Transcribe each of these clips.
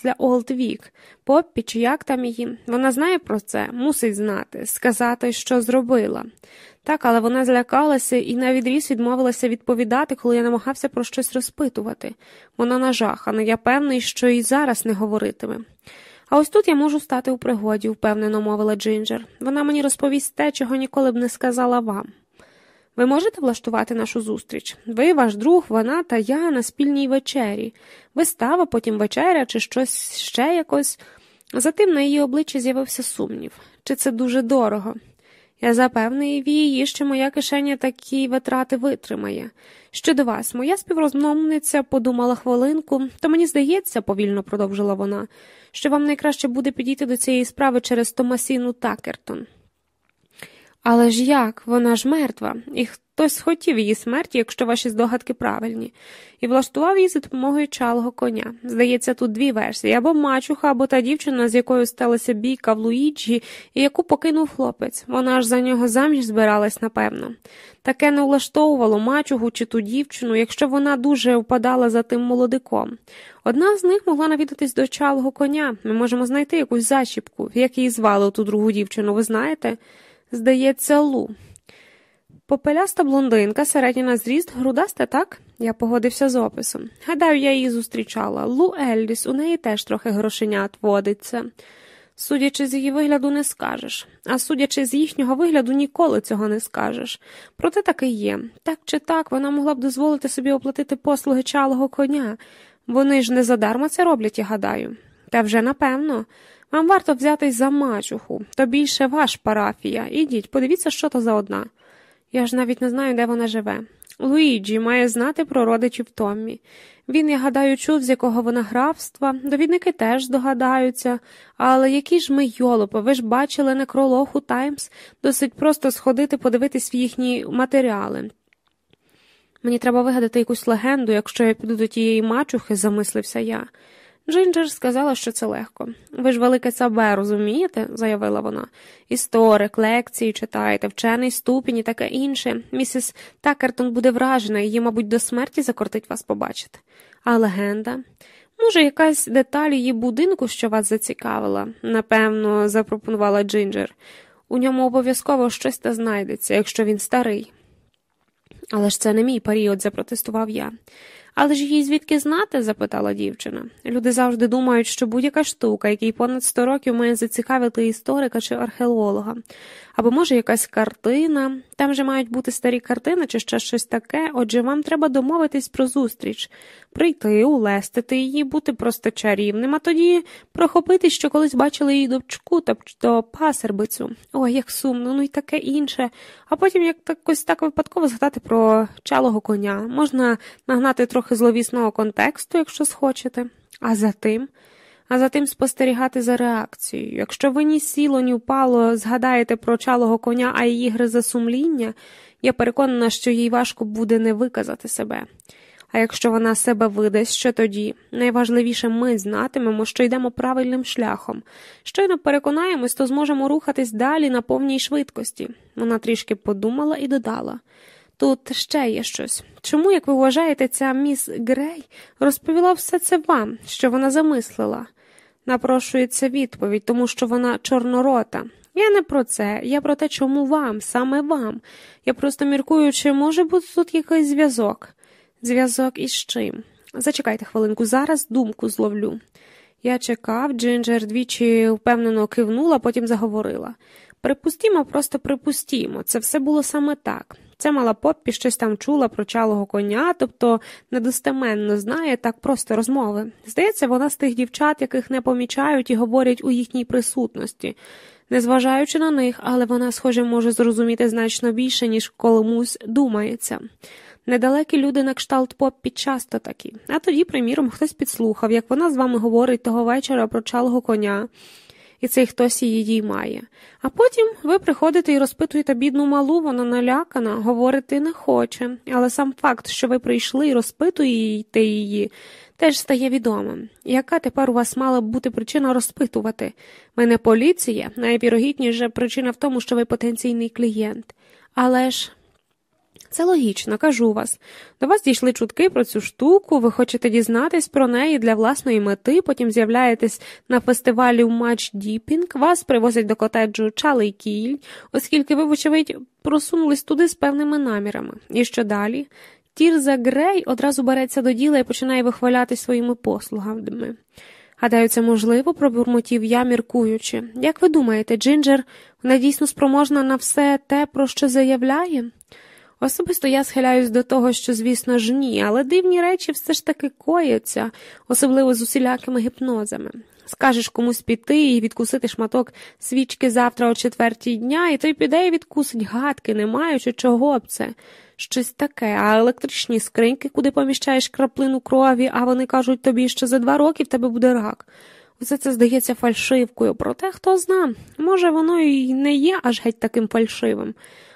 після Олд Вік. Поппі, чи як там її? Вона знає про це, мусить знати, сказати, що зробила. Так, але вона злякалася і на відріз відмовилася відповідати, коли я намагався про щось розпитувати. Вона нажахана, я певний, що і зараз не говоритиме. А ось тут я можу стати у пригоді, впевнено мовила Джинджер. Вона мені розповість те, чого ніколи б не сказала вам. Ви можете влаштувати нашу зустріч? Ви, ваш друг, вона та я на спільній вечері. Вистава, потім вечеря, чи щось ще якось. Затим на її обличчі з'явився сумнів. Чи це дуже дорого? Я запевний її, що моя кишеня такі витрати витримає. Щодо вас, моя співрозмовниця подумала хвилинку, то мені здається, повільно продовжила вона, що вам найкраще буде підійти до цієї справи через Томасіну Такертон. Але ж як? Вона ж мертва, і хтось хотів її смерті, якщо ваші здогадки правильні, і влаштував її за допомогою чалого коня. Здається, тут дві версії або мачуха, або та дівчина, з якою сталася бійка в Луїджі, і яку покинув хлопець. Вона ж за нього заміж збиралась, напевно. Таке не влаштовувало мачугу чи ту дівчину, якщо вона дуже впадала за тим молодиком. Одна з них могла навідатись до чалого коня. Ми можемо знайти якусь зачіпку, як її звали ту другу дівчину, ви знаєте? Здається, Лу. Попеляста блондинка, середня на зріст, грудаста, так? Я погодився з описом. Гадаю, я її зустрічала. Лу Елліс, у неї теж трохи грошенят водиться. Судячи з її вигляду, не скажеш, а судячи з їхнього вигляду, ніколи цього не скажеш. Проте таки є. Так чи так, вона могла б дозволити собі оплатити послуги чалого коня. Вони ж не задарма це роблять, я гадаю. Та вже напевно. Вам варто взятись за мачуху, то більше ваш парафія. Ідіть, подивіться, що то за одна. Я ж навіть не знаю, де вона живе. Луїджі має знати про родичів Томмі. Він, я гадаю, чув, з якого вона графства, довідники теж здогадаються, але які ж ми йолопи, ви ж бачили некролог у Таймс, досить просто сходити подивитись в їхні матеріали. Мені треба вигадати якусь легенду, якщо я піду до тієї мачухи, замислився я. Джинджер сказала, що це легко. Ви ж велике цабе, розумієте? заявила вона. Історик, лекції читаєте, вчений ступінь і таке інше. Місіс Такертон буде вражена, її, мабуть, до смерті закортить вас побачити. А легенда? Може, якась деталь її будинку, що вас зацікавила, напевно, запропонувала Джинджер. У ньому обов'язково щось та знайдеться, якщо він старий. Але ж це не мій період, запротестував я. Але ж їй звідки знати? запитала дівчина. Люди завжди думають, що будь-яка штука, який понад сто років має зацікавити історика чи археолога, або, може, якась картина. Там же мають бути старі картини чи ще щось таке, отже, вам треба домовитись про зустріч, прийти, улестити її, бути просто чарівним, а тоді прохопити, що колись бачили її дочку, тобто пасербицю. Ой, як сумно, ну і таке інше. А потім як якось так випадково згадати про чалого коня. Можна нагнати трохи зловісного контексту, якщо схочете. А за тим а затим спостерігати за реакцією. Якщо ви ні сіло, ні впало, згадаєте про чалого коня, а її гризе сумління, я переконана, що їй важко буде не виказати себе. А якщо вона себе видасть, що тоді найважливіше ми знатимемо, що йдемо правильним шляхом. Щойно переконаємось, то зможемо рухатись далі на повній швидкості. Вона трішки подумала і додала. Тут ще є щось. Чому, як ви вважаєте, ця міс Грей розповіла все це вам, що вона замислила? Напрошується відповідь, тому що вона чорнорота. Я не про це, я про те, чому вам, саме вам. Я просто міркую, чи може бути тут якийсь зв'язок. Зв'язок із чим? Зачекайте хвилинку, зараз думку зловлю. Я чекав, Джинджер двічі впевнено кивнула, потім заговорила. Припустімо, просто припустімо, це все було саме так. Це мала Поппі щось там чула про чалого коня, тобто недостеменно знає так просто розмови. Здається, вона з тих дівчат, яких не помічають і говорять у їхній присутності. Незважаючи на них, але вона, схоже, може зрозуміти значно більше, ніж комусь думається. Недалекі люди на кшталт Поппі часто такі. А тоді, приміром, хтось підслухав, як вона з вами говорить того вечора про чалого коня і цей хтось її діймає. А потім ви приходите і розпитуєте бідну малу, вона налякана, говорити не хоче, але сам факт, що ви прийшли і розпитуєте її, теж стає відомим. Яка тепер у вас мала б бути причина розпитувати? Ви не поліція, найвірогідніше причина в тому, що ви потенційний клієнт. Але ж. Це логічно, кажу вас. До вас дійшли чутки про цю штуку, ви хочете дізнатись про неї для власної мети, потім з'являєтесь на фестивалі у матч Діпінг, вас привозять до котеджу Чалий Кіль, оскільки ви, вочевидь, просунулись туди з певними намірами. І що далі? Тірза Грей одразу береться до діла і починає вихвалятись своїми послугами. Гадаю, це можливо, пробурмотів я, міркуючи. Як ви думаєте, Джинджер, вона дійсно спроможна на все те, про що заявляє? Особисто я схиляюсь до того, що, звісно ж, ні, але дивні речі все ж таки кояться, особливо з усілякими гіпнозами. Скажеш комусь піти і відкусити шматок свічки завтра о четвертій дня, і той піде і відкусить гадки, не маючи чого б це. Щось таке, а електричні скриньки, куди поміщаєш краплину крові, а вони кажуть тобі, що за два роки в тебе буде рак. Усе це здається фальшивкою, проте хто зна, може, воно і не є аж геть таким фальшивим.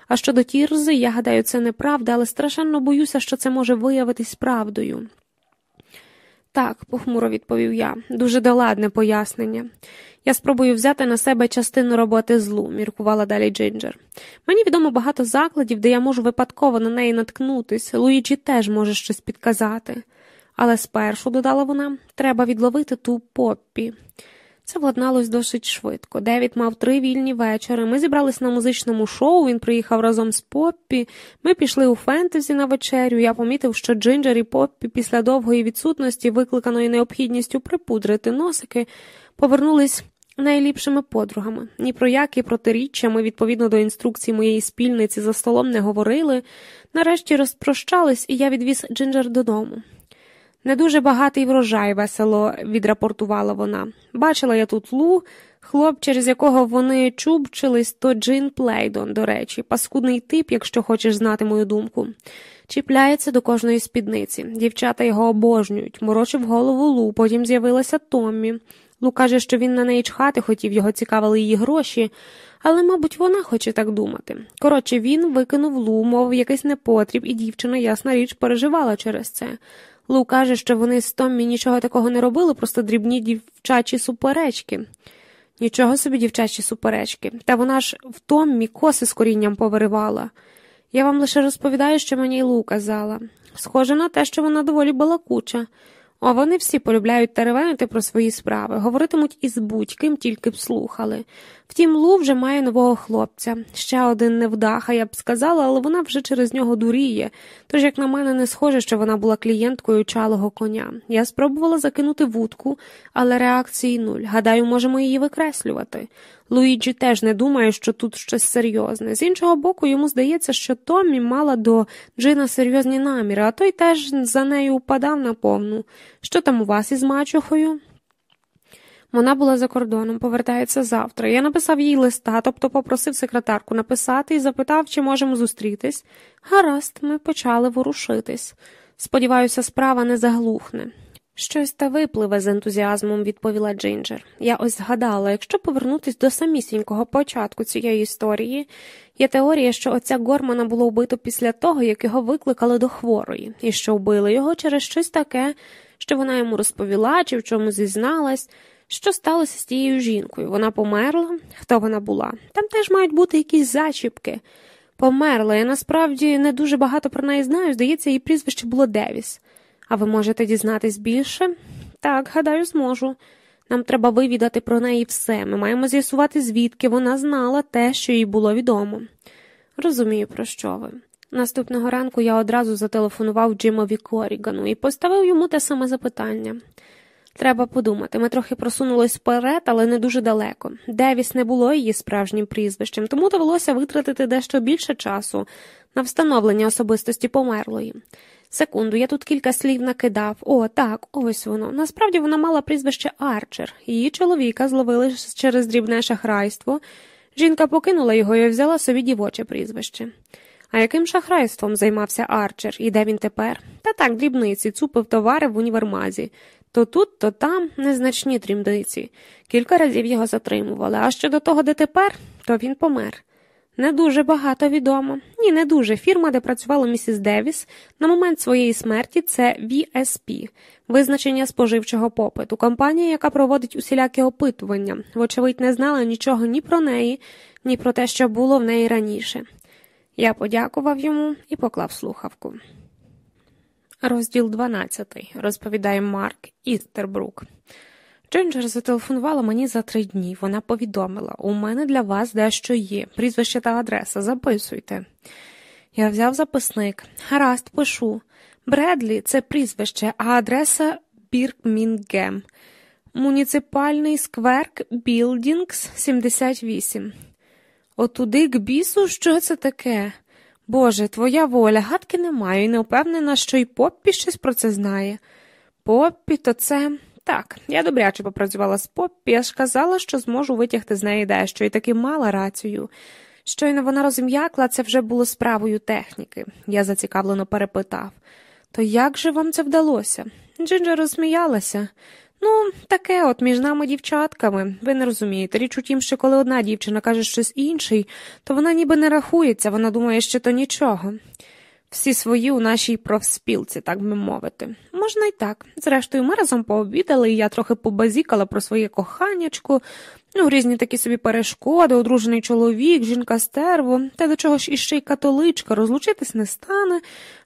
А щодо тірзи, я гадаю, це неправда, але страшенно боюся, що це може виявитись правдою. Так, похмуро відповів я, дуже доладне пояснення. Я спробую взяти на себе частину роботи злу, міркувала далі Джинджер. Мені відомо багато закладів, де я можу випадково на неї наткнутись, Луїджі теж може щось підказати. Але спершу, додала вона, треба відловити ту Поппі. Це владналось досить швидко. Девід мав три вільні вечори. Ми зібрались на музичному шоу, він приїхав разом з Поппі. Ми пішли у «Фентезі» на вечерю. Я помітив, що Джинджер і Поппі після довгої відсутності, викликаної необхідністю припудрити носики, повернулись найліпшими подругами. Ні про які протиріччя ми, відповідно до інструкцій моєї спільниці, за столом не говорили. Нарешті розпрощались, і я відвіз Джинджер додому. Не дуже багатий врожай, весело відрапортувала вона. Бачила я тут Лу, хлоп, через якого вони чубчились, то Джин Плейдон, до речі, паскудний тип, якщо хочеш знати мою думку. Чіпляється до кожної спідниці. Дівчата його обожнюють, морочив голову Лу, потім з'явилася Томмі. Лу каже, що він на неї чхати хотів, його цікавили її гроші, але, мабуть, вона хоче так думати. Коротше, він викинув Лу, мов якийсь непотріб, і дівчина, ясна річ, переживала через це. Лу каже, що вони з Томмі нічого такого не робили, просто дрібні дівчачі суперечки. Нічого собі дівчачі суперечки. Та вона ж в Томмі коси з корінням повиривала. Я вам лише розповідаю, що мені Лу казала. Схоже на те, що вона доволі балакуча. А вони всі полюбляють теревенити про свої справи, говоритимуть із будь-ким, тільки б слухали. Втім, Лу вже має нового хлопця. Ще один невдаха, я б сказала, але вона вже через нього дуріє. Тож, як на мене, не схоже, що вона була клієнткою чалого коня. Я спробувала закинути вудку, але реакції нуль. Гадаю, можемо її викреслювати. Луїджі теж не думає, що тут щось серйозне. З іншого боку, йому здається, що Томмі мала до Джина серйозні наміри, а той теж за нею упадав на повну. Що там у вас із мачухою? Вона була за кордоном, повертається завтра. Я написав їй листа, тобто попросив секретарку написати і запитав, чи можемо зустрітись. Гаразд, ми почали ворушитись. Сподіваюся, справа не заглухне. Щось та випливе з ентузіазмом, відповіла Джинджер. Я ось згадала, якщо повернутися до самісінького початку цієї історії, є теорія, що отця Гормана було вбито після того, як його викликали до хворої, і що вбили його через щось таке, що вона йому розповіла чи в чому зізналась. Що сталося з тією жінкою? Вона померла? Хто вона була? Там теж мають бути якісь зачіпки. Померла, я насправді не дуже багато про неї знаю, здається, її прізвище було Девіс. А ви можете дізнатись більше? Так, гадаю, зможу. Нам треба вивідати про неї все. Ми маємо з'ясувати, звідки вона знала те, що їй було відомо. Розумію, про що ви. Наступного ранку я одразу зателефонував Джимові Корігану і поставив йому те саме запитання. Треба подумати, ми трохи просунулись вперед, але не дуже далеко. Девіс не було її справжнім прізвищем, тому довелося витратити дещо більше часу на встановлення особистості померлої. Секунду, я тут кілька слів накидав. О, так, ось воно. Насправді вона мала прізвище Арчер. Її чоловіка зловили через дрібне шахрайство. Жінка покинула його і взяла собі дівоче прізвище. А яким шахрайством займався Арчер і де він тепер? Та так, дрібниці, цупив товари в універмазі. То тут, то там незначні дрібниці. Кілька разів його затримували, а щодо того, де тепер, то він помер. Не дуже багато відомо. Ні, не дуже. Фірма, де працювала місіс Девіс, на момент своєї смерті це VSP – визначення споживчого попиту, компанія, яка проводить усілякі опитування, вочевидь, не знала нічого ні про неї, ні про те, що було в неї раніше. Я подякував йому і поклав слухавку. Розділ 12. розповідає Марк Істербрук. Джинджер зателефонувала мені за три дні. Вона повідомила у мене для вас дещо є. Прізвище та адреса. Записуйте. Я взяв записник. Гаразд, пишу. Бредлі це прізвище, а адреса Біркмінгем. Муніципальний скверк Білдінгс 78. Отуди к бісу, що це таке? Боже, твоя воля, гадки не маю і не впевнена, що й Поппі щось про це знає. Поппі, то це. Так, я добряче попрацювала з Поппі, я ж казала, що зможу витягти з неї дещо, і таки мала рацію. Щойно вона розім'якла, це вже було справою техніки. Я зацікавлено перепитав. То як же вам це вдалося? Джинджер розсміялася. Ну, таке от між нами дівчатками. Ви не розумієте. Річ у тім, що коли одна дівчина каже щось інший, то вона ніби не рахується, вона думає, що то нічого. Всі свої у нашій профспілці, так би мовити. Можна й так. Зрештою, ми разом пообідали, і я трохи побазікала про своє коханячку, Ну, різні такі собі перешкоди, одружений чоловік, жінка стерво, та до чого ж іще й католичка, розлучитись не стане,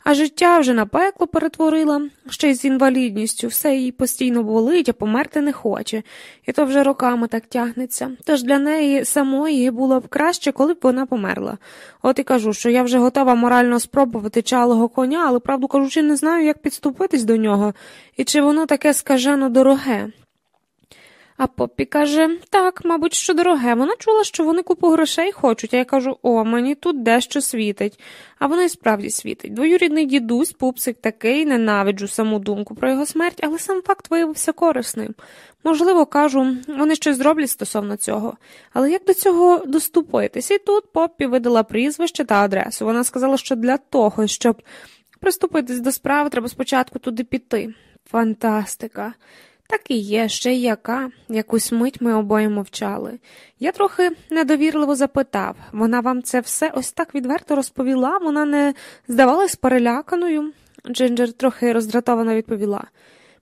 а життя вже на пекло перетворила, ще й з інвалідністю, все їй постійно болить, а померти не хоче, і то вже роками так тягнеться. Тож для неї самої було б краще, коли б вона померла. От і кажу, що я вже готова морально спробувати чалого коня, але, правду кажучи, не знаю, як підступитись до нього, і чи воно таке скажено дороге. А Поппі каже так, мабуть, що дороге. Вона чула, що вони купу грошей хочуть, а я кажу, о, мені тут дещо світить. А воно і справді світить. Двоюрідний дідусь, пупсик такий, ненавиджу саму думку про його смерть, але сам факт виявився корисним. Можливо, кажу, вони щось зроблять стосовно цього. Але як до цього доступитись? І тут Поппі видала прізвище та адресу. Вона сказала, що для того, щоб приступитись до справи, треба спочатку туди піти. Фантастика. Так і є, ще й яка. Якусь мить ми обоє мовчали. Я трохи недовірливо запитав вона вам це все ось так відверто розповіла, вона не здавалась переляканою. Джинджер трохи роздратовано відповіла.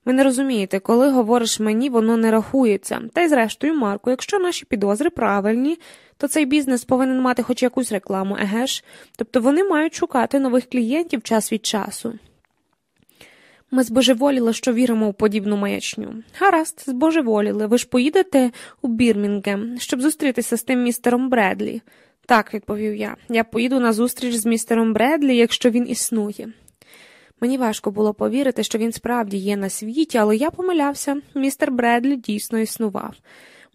Ви не розумієте, коли говориш мені, воно не рахується. Та й зрештою, Марку, якщо наші підозри правильні, то цей бізнес повинен мати хоч якусь рекламу, еге ж? Тобто вони мають шукати нових клієнтів час від часу. Ми збожеволіли, що віримо у подібну маячню. Гаразд, збожеволіли. Ви ж поїдете у Бірмінгем, щоб зустрітися з тим містером Бредлі. Так, відповів я. Я поїду на зустріч з містером Бредлі, якщо він існує. Мені важко було повірити, що він справді є на світі, але я помилявся. Містер Бредлі дійсно існував.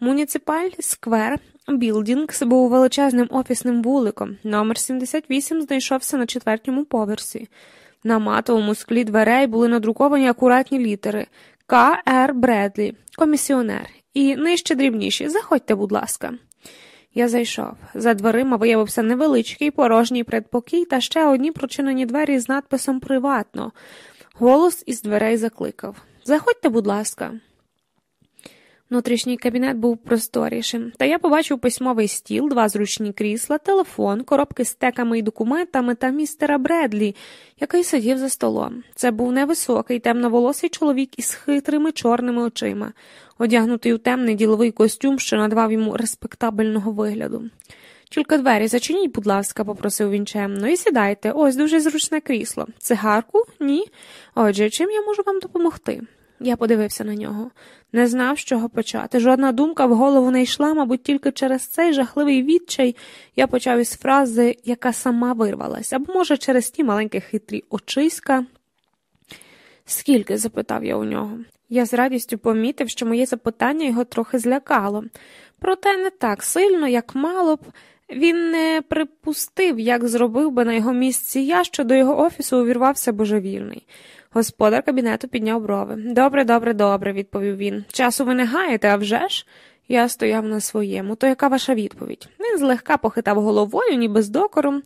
Муніципаль сквер Білдінгс був величезним офісним вуликом. Номер 78 знайшовся на четвертому поверсі. На матовому склі дверей були надруковані акуратні літери К. Р. Бредлі, комісіонер, і нижче дрібніші. Заходьте, будь ласка. Я зайшов. За дверима виявився невеличкий порожній предпокій та ще одні прочинені двері з надписом Приватно. Голос із дверей закликав Заходьте, будь ласка. Внутрішній кабінет був просторішим, та я побачив письмовий стіл, два зручні крісла, телефон, коробки з теками і документами та містера Бредлі, який сидів за столом. Це був невисокий, темноволосий чоловік із хитрими чорними очима, одягнутий у темний діловий костюм, що надавав йому респектабельного вигляду. Тільки двері зачиніть, будь ласка, попросив він чемно, і сідайте, ось дуже зручне крісло. Цигарку? Ні. Отже, чим я можу вам допомогти? Я подивився на нього, не знав, з чого почати. Жодна думка в голову не йшла, мабуть, тільки через цей жахливий відчай я почав із фрази, яка сама вирвалась, або, може, через ті маленькі хитрі очиська. Скільки? запитав я у нього. Я з радістю помітив, що моє запитання його трохи злякало, проте не так сильно, як мало б. Він не припустив, як зробив би на його місці я, що до його офісу увірвався божевільний. Господар кабінету підняв брови. Добре, добре, добре, відповів він. Часу ви не гаєте, а вже ж?» Я стояв на своєму. То яка ваша відповідь? Він злегка похитав головою, ніби з докором.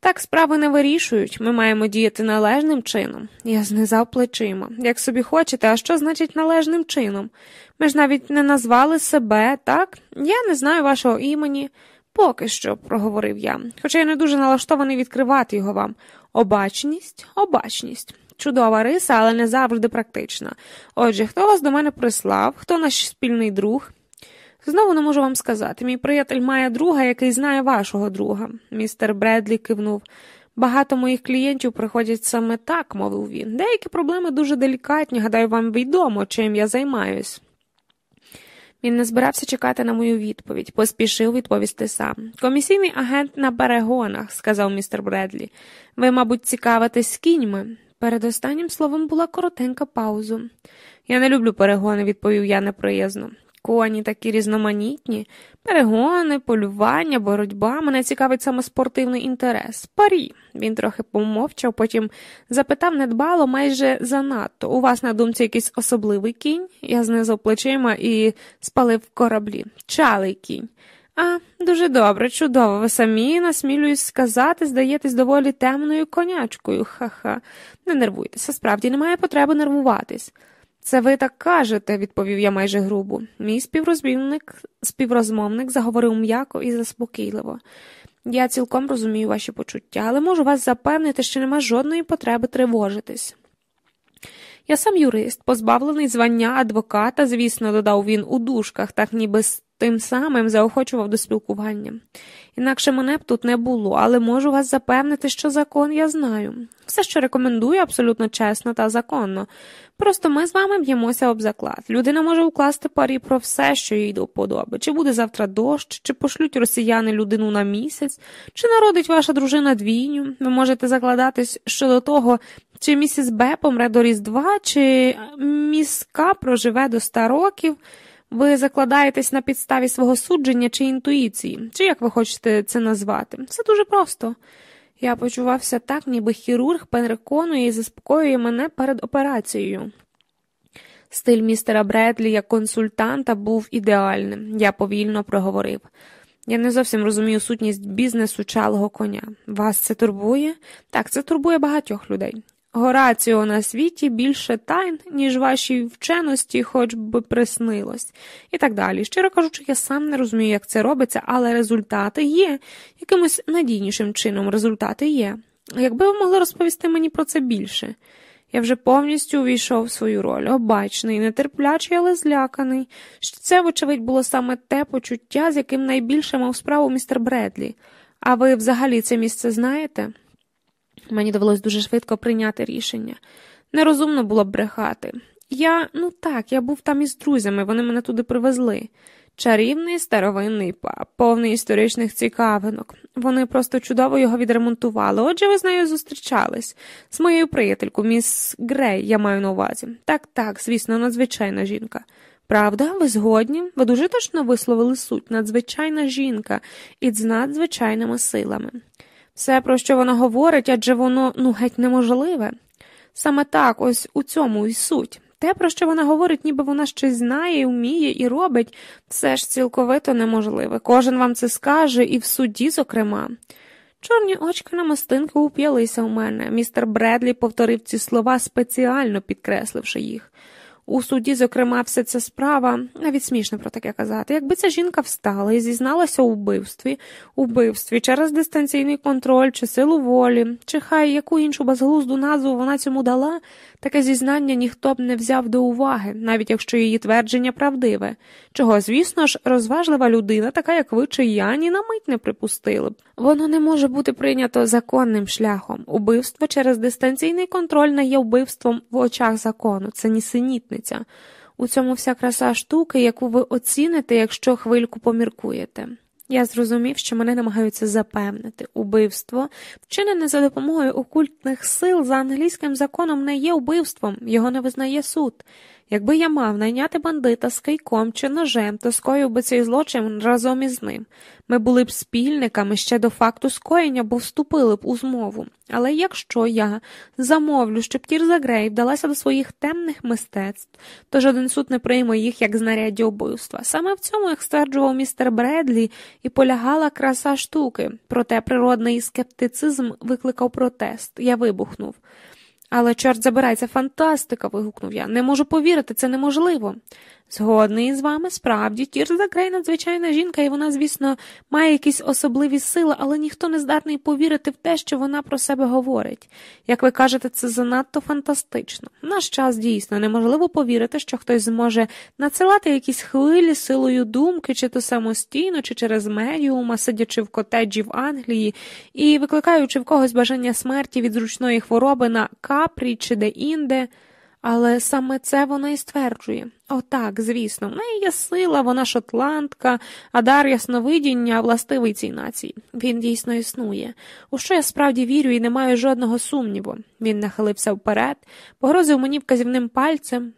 Так справи не вирішують, ми маємо діяти належним чином. Я знизав плечима. Як собі хочете, а що значить належним чином? Ми ж навіть не назвали себе, так? Я не знаю вашого імені. Поки що, проговорив я, хоча я не дуже налаштований відкривати його вам. Обачність, обачність. Чудова риса, але не завжди практична. Отже, хто вас до мене прислав, хто наш спільний друг? Знову не можу вам сказати. Мій приятель має друга, який знає вашого друга. Містер Бредлі кивнув. Багато моїх клієнтів приходять саме так, мовив він. Деякі проблеми дуже делікатні, гадаю, вам відомо, чим я займаюсь. Він не збирався чекати на мою відповідь, поспішив відповісти сам. Комісійний агент на перегонах, сказав містер Бредлі. Ви, мабуть, цікавитесь кіньми. Перед останнім словом була коротенька пауза. Я не люблю перегони, відповів я неприязно. Коні такі різноманітні, перегони, полювання, боротьба. Мене цікавить саме спортивний інтерес. Парі. Він трохи помовчав, потім запитав недбало, майже занадто. У вас на думці якийсь особливий кінь? Я знизав плечима і спалив кораблі. Чалий кінь. А, дуже добре, чудово. Ви самі насмілююсь сказати, здаєтесь доволі темною конячкою. Ха-ха. Не нервуйтеся, справді немає потреби нервуватись. Це ви так кажете, відповів я майже грубо. Мій співрозмовник, співрозмовник заговорив м'яко і заспокійливо. Я цілком розумію ваші почуття, але можу вас запевнити, що нема жодної потреби тривожитись. Я сам юрист, позбавлений звання адвоката, звісно, додав він у дужках, так ніби тим самим заохочував до спілкування. Інакше мене б тут не було, але можу вас запевнити, що закон я знаю. Все, що рекомендую, абсолютно чесно та законно. Просто ми з вами б'ємося об заклад. Людина може укласти парі про все, що їй до. Чи буде завтра дощ, чи пошлють росіяни людину на місяць, чи народить ваша дружина двійню. Ви можете закладатись щодо того, чи місіс Б помре до Різдва, чи міс проживе до ста років. Ви закладаєтесь на підставі свого судження чи інтуїції, чи як ви хочете це назвати. Все дуже просто. Я почувався так, ніби хірург переконує і заспокоює мене перед операцією. Стиль містера Бредлі як консультанта був ідеальним, я повільно проговорив. Я не зовсім розумію сутність бізнесу чалого коня. Вас це турбує? Так, це турбує багатьох людей. Гораціо на світі більше тайн, ніж вашій вченості, хоч би приснилось, і так далі. Щиро кажучи, я сам не розумію, як це робиться, але результати є. Якимось надійнішим чином результати є. Якби ви могли розповісти мені про це більше? Я вже повністю увійшов в свою роль, обачний, нетерплячий, але зляканий. Що Це, вочевидь, було саме те почуття, з яким найбільше мав справу містер Бредлі. А ви взагалі це місце знаєте? Мені довелось дуже швидко прийняти рішення. Нерозумно було б брехати. Я, ну так, я був там із друзями, вони мене туди привезли. Чарівний старовинний паб, повний історичних цікавинок. Вони просто чудово його відремонтували. Отже, ви з нею зустрічались з моєю приятелькою, міс Грей, я маю на увазі. Так, так, звісно, надзвичайна жінка. Правда, ви згодні? Ви дуже точно висловили суть надзвичайна жінка і з надзвичайними силами. Все, про що вона говорить, адже воно ну геть неможливе. Саме так, ось у цьому і суть. Те, про що вона говорить, ніби вона щось знає, вміє і робить, все ж цілковито неможливе. Кожен вам це скаже, і в суді, зокрема. Чорні очки на мостинки уп'ялися у мене. Містер Бредлі повторив ці слова, спеціально підкресливши їх. У суді, зокрема, вся ця справа, навіть смішно про таке казати, якби ця жінка встала і зізналася у вбивстві, у вбивстві через дистанційний контроль чи силу волі, чи хай яку іншу безглузду назву вона цьому дала, таке зізнання ніхто б не взяв до уваги, навіть якщо її твердження правдиве, чого, звісно ж, розважлива людина, така як ви чи я, ні на мить не припустили б. Воно не може бути прийнято законним шляхом. Убивство через дистанційний контроль не є вбивством в очах закону, це нісенітниця. У цьому вся краса штуки, яку ви оціните, якщо хвильку поміркуєте. Я зрозумів, що мене намагаються запевнити. Убивство, вчинене за допомогою окультних сил за англійським законом, не є убивством, його не визнає суд. Якби я мав найняти бандита з кийком чи ножем, то скоїв би цей злочин разом із ним. Ми були б спільниками ще до факту скоєння, бо вступили б у змову. Але якщо я замовлю, щоб Тірза Грей вдалася до своїх темних мистецтв, то жоден суд не прийме їх як знаряддя убивства. Саме в цьому, як стверджував містер Бредлі, і полягала краса штуки, проте природний скептицизм викликав протест. Я вибухнув. Але, чорт забирай, це фантастика. вигукнув я. Не можу повірити, це неможливо. Згодний з вами, справді, Тірза Грей надзвичайна жінка, і вона, звісно, має якісь особливі сили, але ніхто не здатний повірити в те, що вона про себе говорить. Як ви кажете, це занадто фантастично. Наш час дійсно неможливо повірити, що хтось зможе надсилати якісь хвилі силою думки, чи то самостійно, чи через медіума, сидячи в котеджі в Англії і викликаючи в когось бажання смерті від зручної хвороби на капрі чи де-інде. Але саме це вона і стверджує. Отак, звісно, в неї є сила, вона шотландка, а дар ясновидіння властивий цій нації. Він дійсно існує. У що я справді вірю і не маю жодного сумніву. Він нахилився вперед, погрозив мені вказівним пальцем.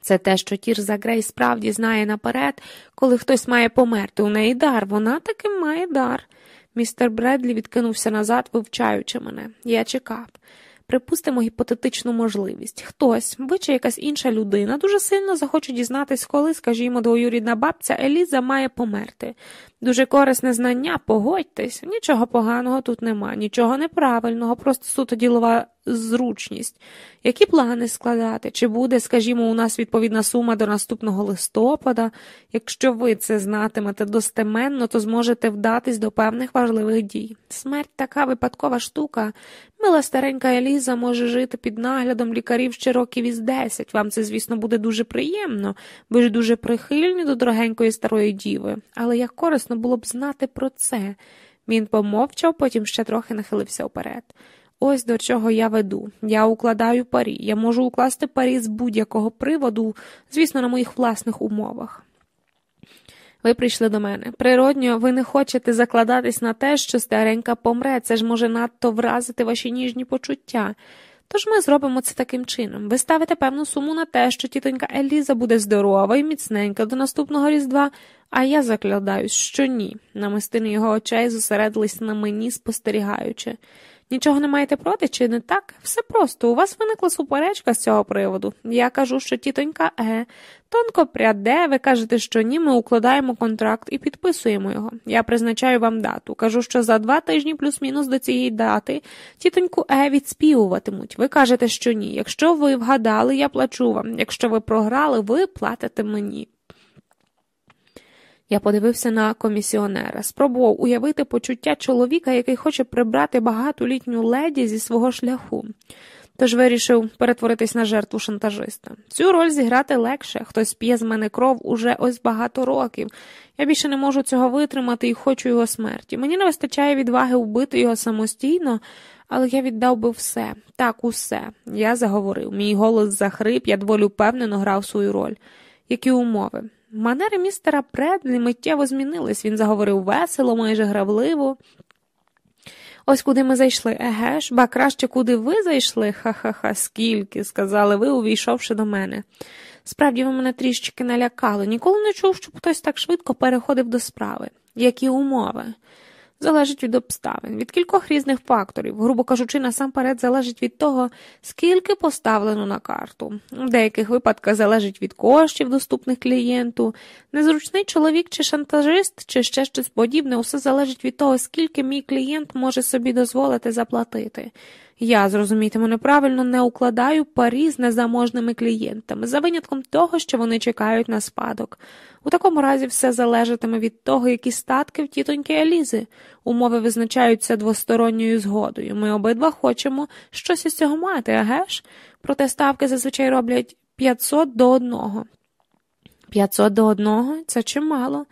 Це те, що Тірза Грей справді знає наперед, коли хтось має померти. У неї дар, вона таки має дар. Містер Бредлі відкинувся назад, вивчаючи мене. Я чекав. Припустимо гіпотетичну можливість. Хтось, ви чи якась інша людина, дуже сильно захоче дізнатись, коли, скажімо, двоюрідна бабця Еліза має померти. Дуже корисне знання, погодьтесь, нічого поганого тут нема, нічого неправильного, просто суто ділова зручність. Які плани складати? Чи буде, скажімо, у нас відповідна сума до наступного листопада? Якщо ви це знатимете достеменно, то зможете вдатись до певних важливих дій. Смерть така випадкова штука. Мила старенька Еліза може жити під наглядом лікарів ще років із десять. Вам це, звісно, буде дуже приємно, ви ж дуже прихильні до дорогенької старої діви, але як корисно було б знати про це. Він помовчав, потім ще трохи нахилився вперед. Ось до чого я веду. Я укладаю парі. Я можу укласти парі з будь-якого приводу, звісно, на моїх власних умовах. Ви прийшли до мене. Природньо, ви не хочете закладатись на те, що старенька помре, це ж може надто вразити ваші ніжні почуття. Тож ми зробимо це таким чином. Ви ставите певну суму на те, що тітонька Еліза буде здорова і міцненька до наступного різдва, а я заклядаюсь, що ні. Намистини його очей зосередились на мені, спостерігаючи. Нічого не маєте проти, чи не так? Все просто. У вас виникла суперечка з цього приводу. Я кажу, що тітонька Е, тонко пряде, ви кажете, що ні, ми укладаємо контракт і підписуємо його. Я призначаю вам дату. Кажу, що за два тижні плюс-мінус до цієї дати тітоньку Е відспівуватимуть. Ви кажете, що ні. Якщо ви вгадали, я плачу вам. Якщо ви програли, ви платите мені. Я подивився на комісіонера, спробував уявити почуття чоловіка, який хоче прибрати багатолітню леді зі свого шляху. Тож вирішив перетворитись на жертву шантажиста. Цю роль зіграти легше, хтось п'є з мене кров уже ось багато років. Я більше не можу цього витримати і хочу його смерті. Мені не вистачає відваги вбити його самостійно, але я віддав би все, так, усе. Я заговорив. Мій голос захрип, я доволі впевнено грав свою роль. Які умови? Манери містера Предлі миттєво змінились. Він заговорив весело, майже гравливо. Ось куди ми зайшли, еге ж, ба краще куди ви зайшли? Ха-ха-ха, скільки, сказали ви, увійшовши до мене. Справді ви мене трішечки налякали. Ніколи не чув, щоб хтось так швидко переходив до справи. Які умови? Залежить від обставин, від кількох різних факторів, грубо кажучи, насамперед залежить від того, скільки поставлено на карту. В деяких випадках залежить від коштів, доступних клієнту. Незручний чоловік чи шантажист, чи ще щось подібне, усе залежить від того, скільки мій клієнт може собі дозволити заплатити. Я, зрозумійте мене правильно, не укладаю парі з незаможними клієнтами, за винятком того, що вони чекають на спадок. У такому разі все залежатиме від того, які статки в тітоньки Елізи. Умови визначаються двосторонньою згодою. Ми обидва хочемо щось із цього мати, аге ж? Проте ставки зазвичай роблять 500 до одного. 500 до одного це чимало.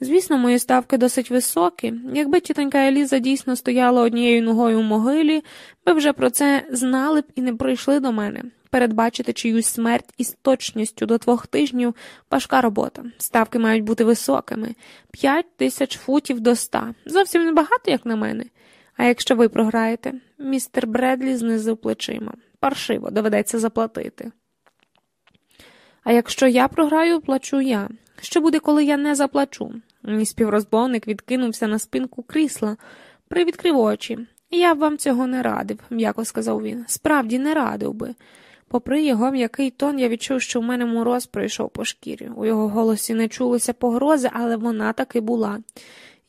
Звісно, мої ставки досить високі. Якби тітонька Еліза дійсно стояла однією ногою в могилі, ви вже про це знали б і не прийшли до мене. Передбачити чиюсь смерть із точністю до двох тижнів важка робота. Ставки мають бути високими п'ять тисяч футів до ста. Зовсім небагато, як на мене. А якщо ви програєте, містер Бредлі знизив плечима. Паршиво доведеться заплатити. А якщо я програю, плачу я. Що буде, коли я не заплачу? Мій співрозбовник відкинувся на спинку крісла, привідкрив очі. Я б вам цього не радив, м'яко сказав він. Справді не радив би. Попри його м'який тон, я відчув, що в мене мороз пройшов по шкірі. У його голосі не чулося погрози, але вона таки була.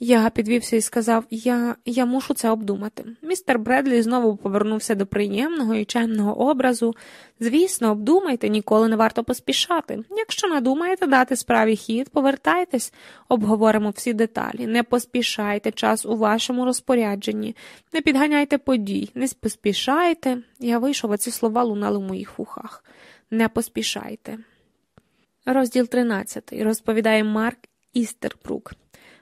Я підвівся і сказав я я мушу це обдумати. Містер Бредлі знову повернувся до приємного і чемного образу. Звісно, обдумайте, ніколи не варто поспішати. Якщо надумаєте дати справі хід, повертайтесь, обговоримо всі деталі. Не поспішайте час у вашому розпорядженні, не підганяйте подій, не поспішайте. Я вийшов, а ці слова лунали в моїх вухах. Не поспішайте. Розділ 13. Розповідає Марк Істербрук.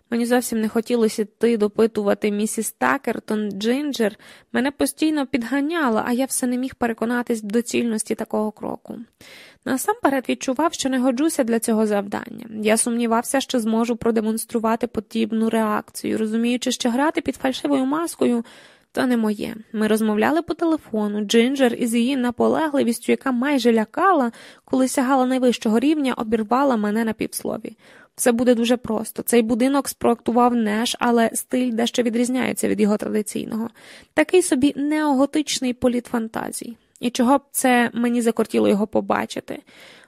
Мені зовсім не хотілося йти допитувати місіс Такертон Джинджер. Мене постійно підганяла, а я все не міг переконатись в доцільності такого кроку. Насамперед відчував, що не годжуся для цього завдання. Я сумнівався, що зможу продемонструвати потрібну реакцію, розуміючи, що грати під фальшивою маскою. То не моє. Ми розмовляли по телефону. Джинджер із її наполегливістю, яка майже лякала, коли сягала найвищого рівня, обірвала мене на півслові. Все буде дуже просто. Цей будинок спроектував Неш, але стиль дещо відрізняється від його традиційного. Такий собі неоготичний політ фантазій. І чого б це мені закортіло його побачити?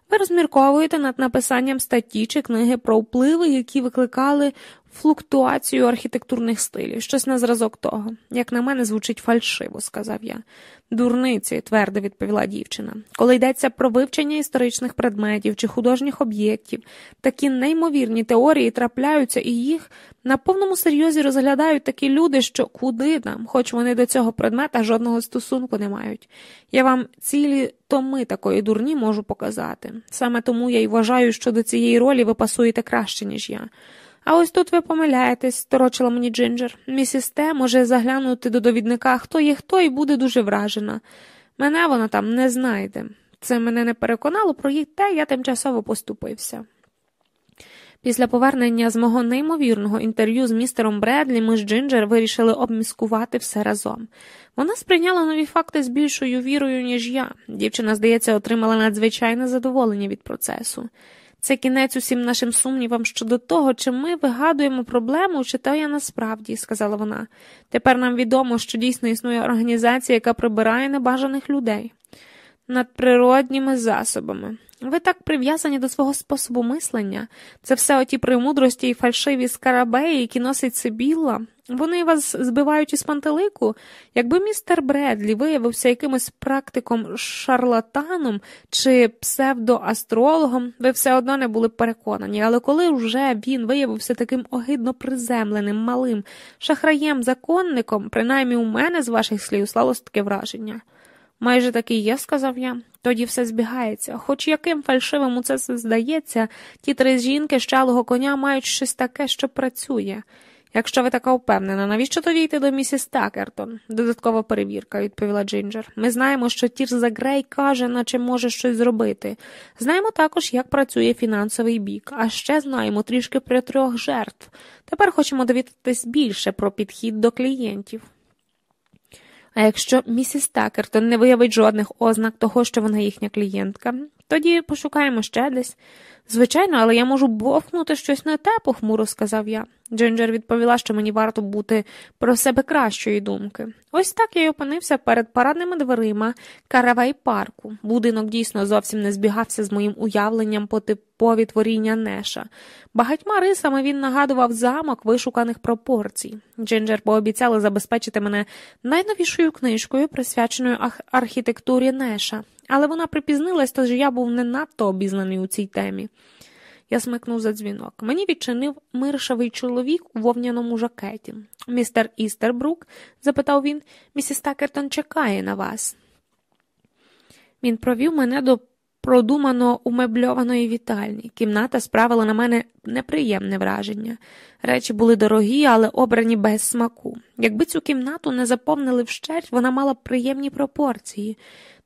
Ви розмірковуєте над написанням статті чи книги про впливи, які викликали флуктуацію архітектурних стилів, щось на зразок того. Як на мене, звучить фальшиво, сказав я. Дурниці, твердо відповіла дівчина. Коли йдеться про вивчення історичних предметів чи художніх об'єктів, такі неймовірні теорії трапляються і їх на повному серйозі розглядають такі люди, що куди там, хоч вони до цього предмета жодного стосунку не мають. Я вам цілі томи такої дурні можу показати. Саме тому я й вважаю, що до цієї ролі ви пасуєте краще, ніж я. А ось тут ви помиляєтесь, торочила мені Джинджер. Місіс Те може заглянути до довідника, хто є хто, і буде дуже вражена. Мене вона там не знайде. Це мене не переконало, про їх те я тимчасово поступився. Після повернення з мого неймовірного інтерв'ю з містером Бредлі ми з Джинджер вирішили обміскувати все разом. Вона сприйняла нові факти з більшою вірою, ніж я. Дівчина, здається, отримала надзвичайне задоволення від процесу. Це кінець усім нашим сумнівам щодо того, чи ми вигадуємо проблему, чи то я насправді, сказала вона. Тепер нам відомо, що дійсно існує організація, яка прибирає небажаних людей надприродніми засобами. Ви так прив'язані до свого способу мислення. Це все оті премудрості і фальшиві скарабеї, які носить Сибілла. Вони вас збивають із пантелику. Якби містер Бредлі виявився якимось практиком шарлатаном чи псевдоастрологом, ви все одно не були переконані, але коли вже він виявився таким огидно приземленим, малим шахраєм-законником, принаймні у мене з ваших слів сталося таке враження. Майже такий є, сказав я. Тоді все збігається. Хоч яким фальшивим у це все здається, ті три жінки з чалого коня мають щось таке, що працює. Якщо ви така впевнена, навіщо тоді йти до місіс Такертон? Додаткова перевірка, відповіла Джинджер. Ми знаємо, що Тірза Грей каже, наче може щось зробити. Знаємо також, як працює фінансовий бік, а ще знаємо трішки про трьох жертв. Тепер хочемо довідатись більше про підхід до клієнтів. А якщо місіс Такертон не виявить жодних ознак того, що вона їхня клієнтка, тоді пошукаємо ще десь. Звичайно, але я можу бовкнути щось не те, похмуро сказав я. Джинджер відповіла, що мені варто бути про себе кращої думки. Ось так я й опинився перед парадними дверима каравей парку. Будинок дійсно зовсім не збігався з моїм уявленням по типові творіння Неша. Багатьма рисами він нагадував замок вишуканих пропорцій. Джинджер пообіцяли забезпечити мене найновішою книжкою, присвяченою архітектурі Неша, але вона припізнилась, тож я був не надто обізнаний у цій темі. Я смикнув за дзвінок. Мені відчинив миршавий чоловік у вовняному жакеті. Містер Істербрук, запитав він, місіс Такертон чекає на вас. Він провів мене до продумано умебльованої вітальні. Кімната справила на мене неприємне враження. Речі були дорогі, але обрані без смаку. Якби цю кімнату не заповнили вщерть, вона мала приємні пропорції.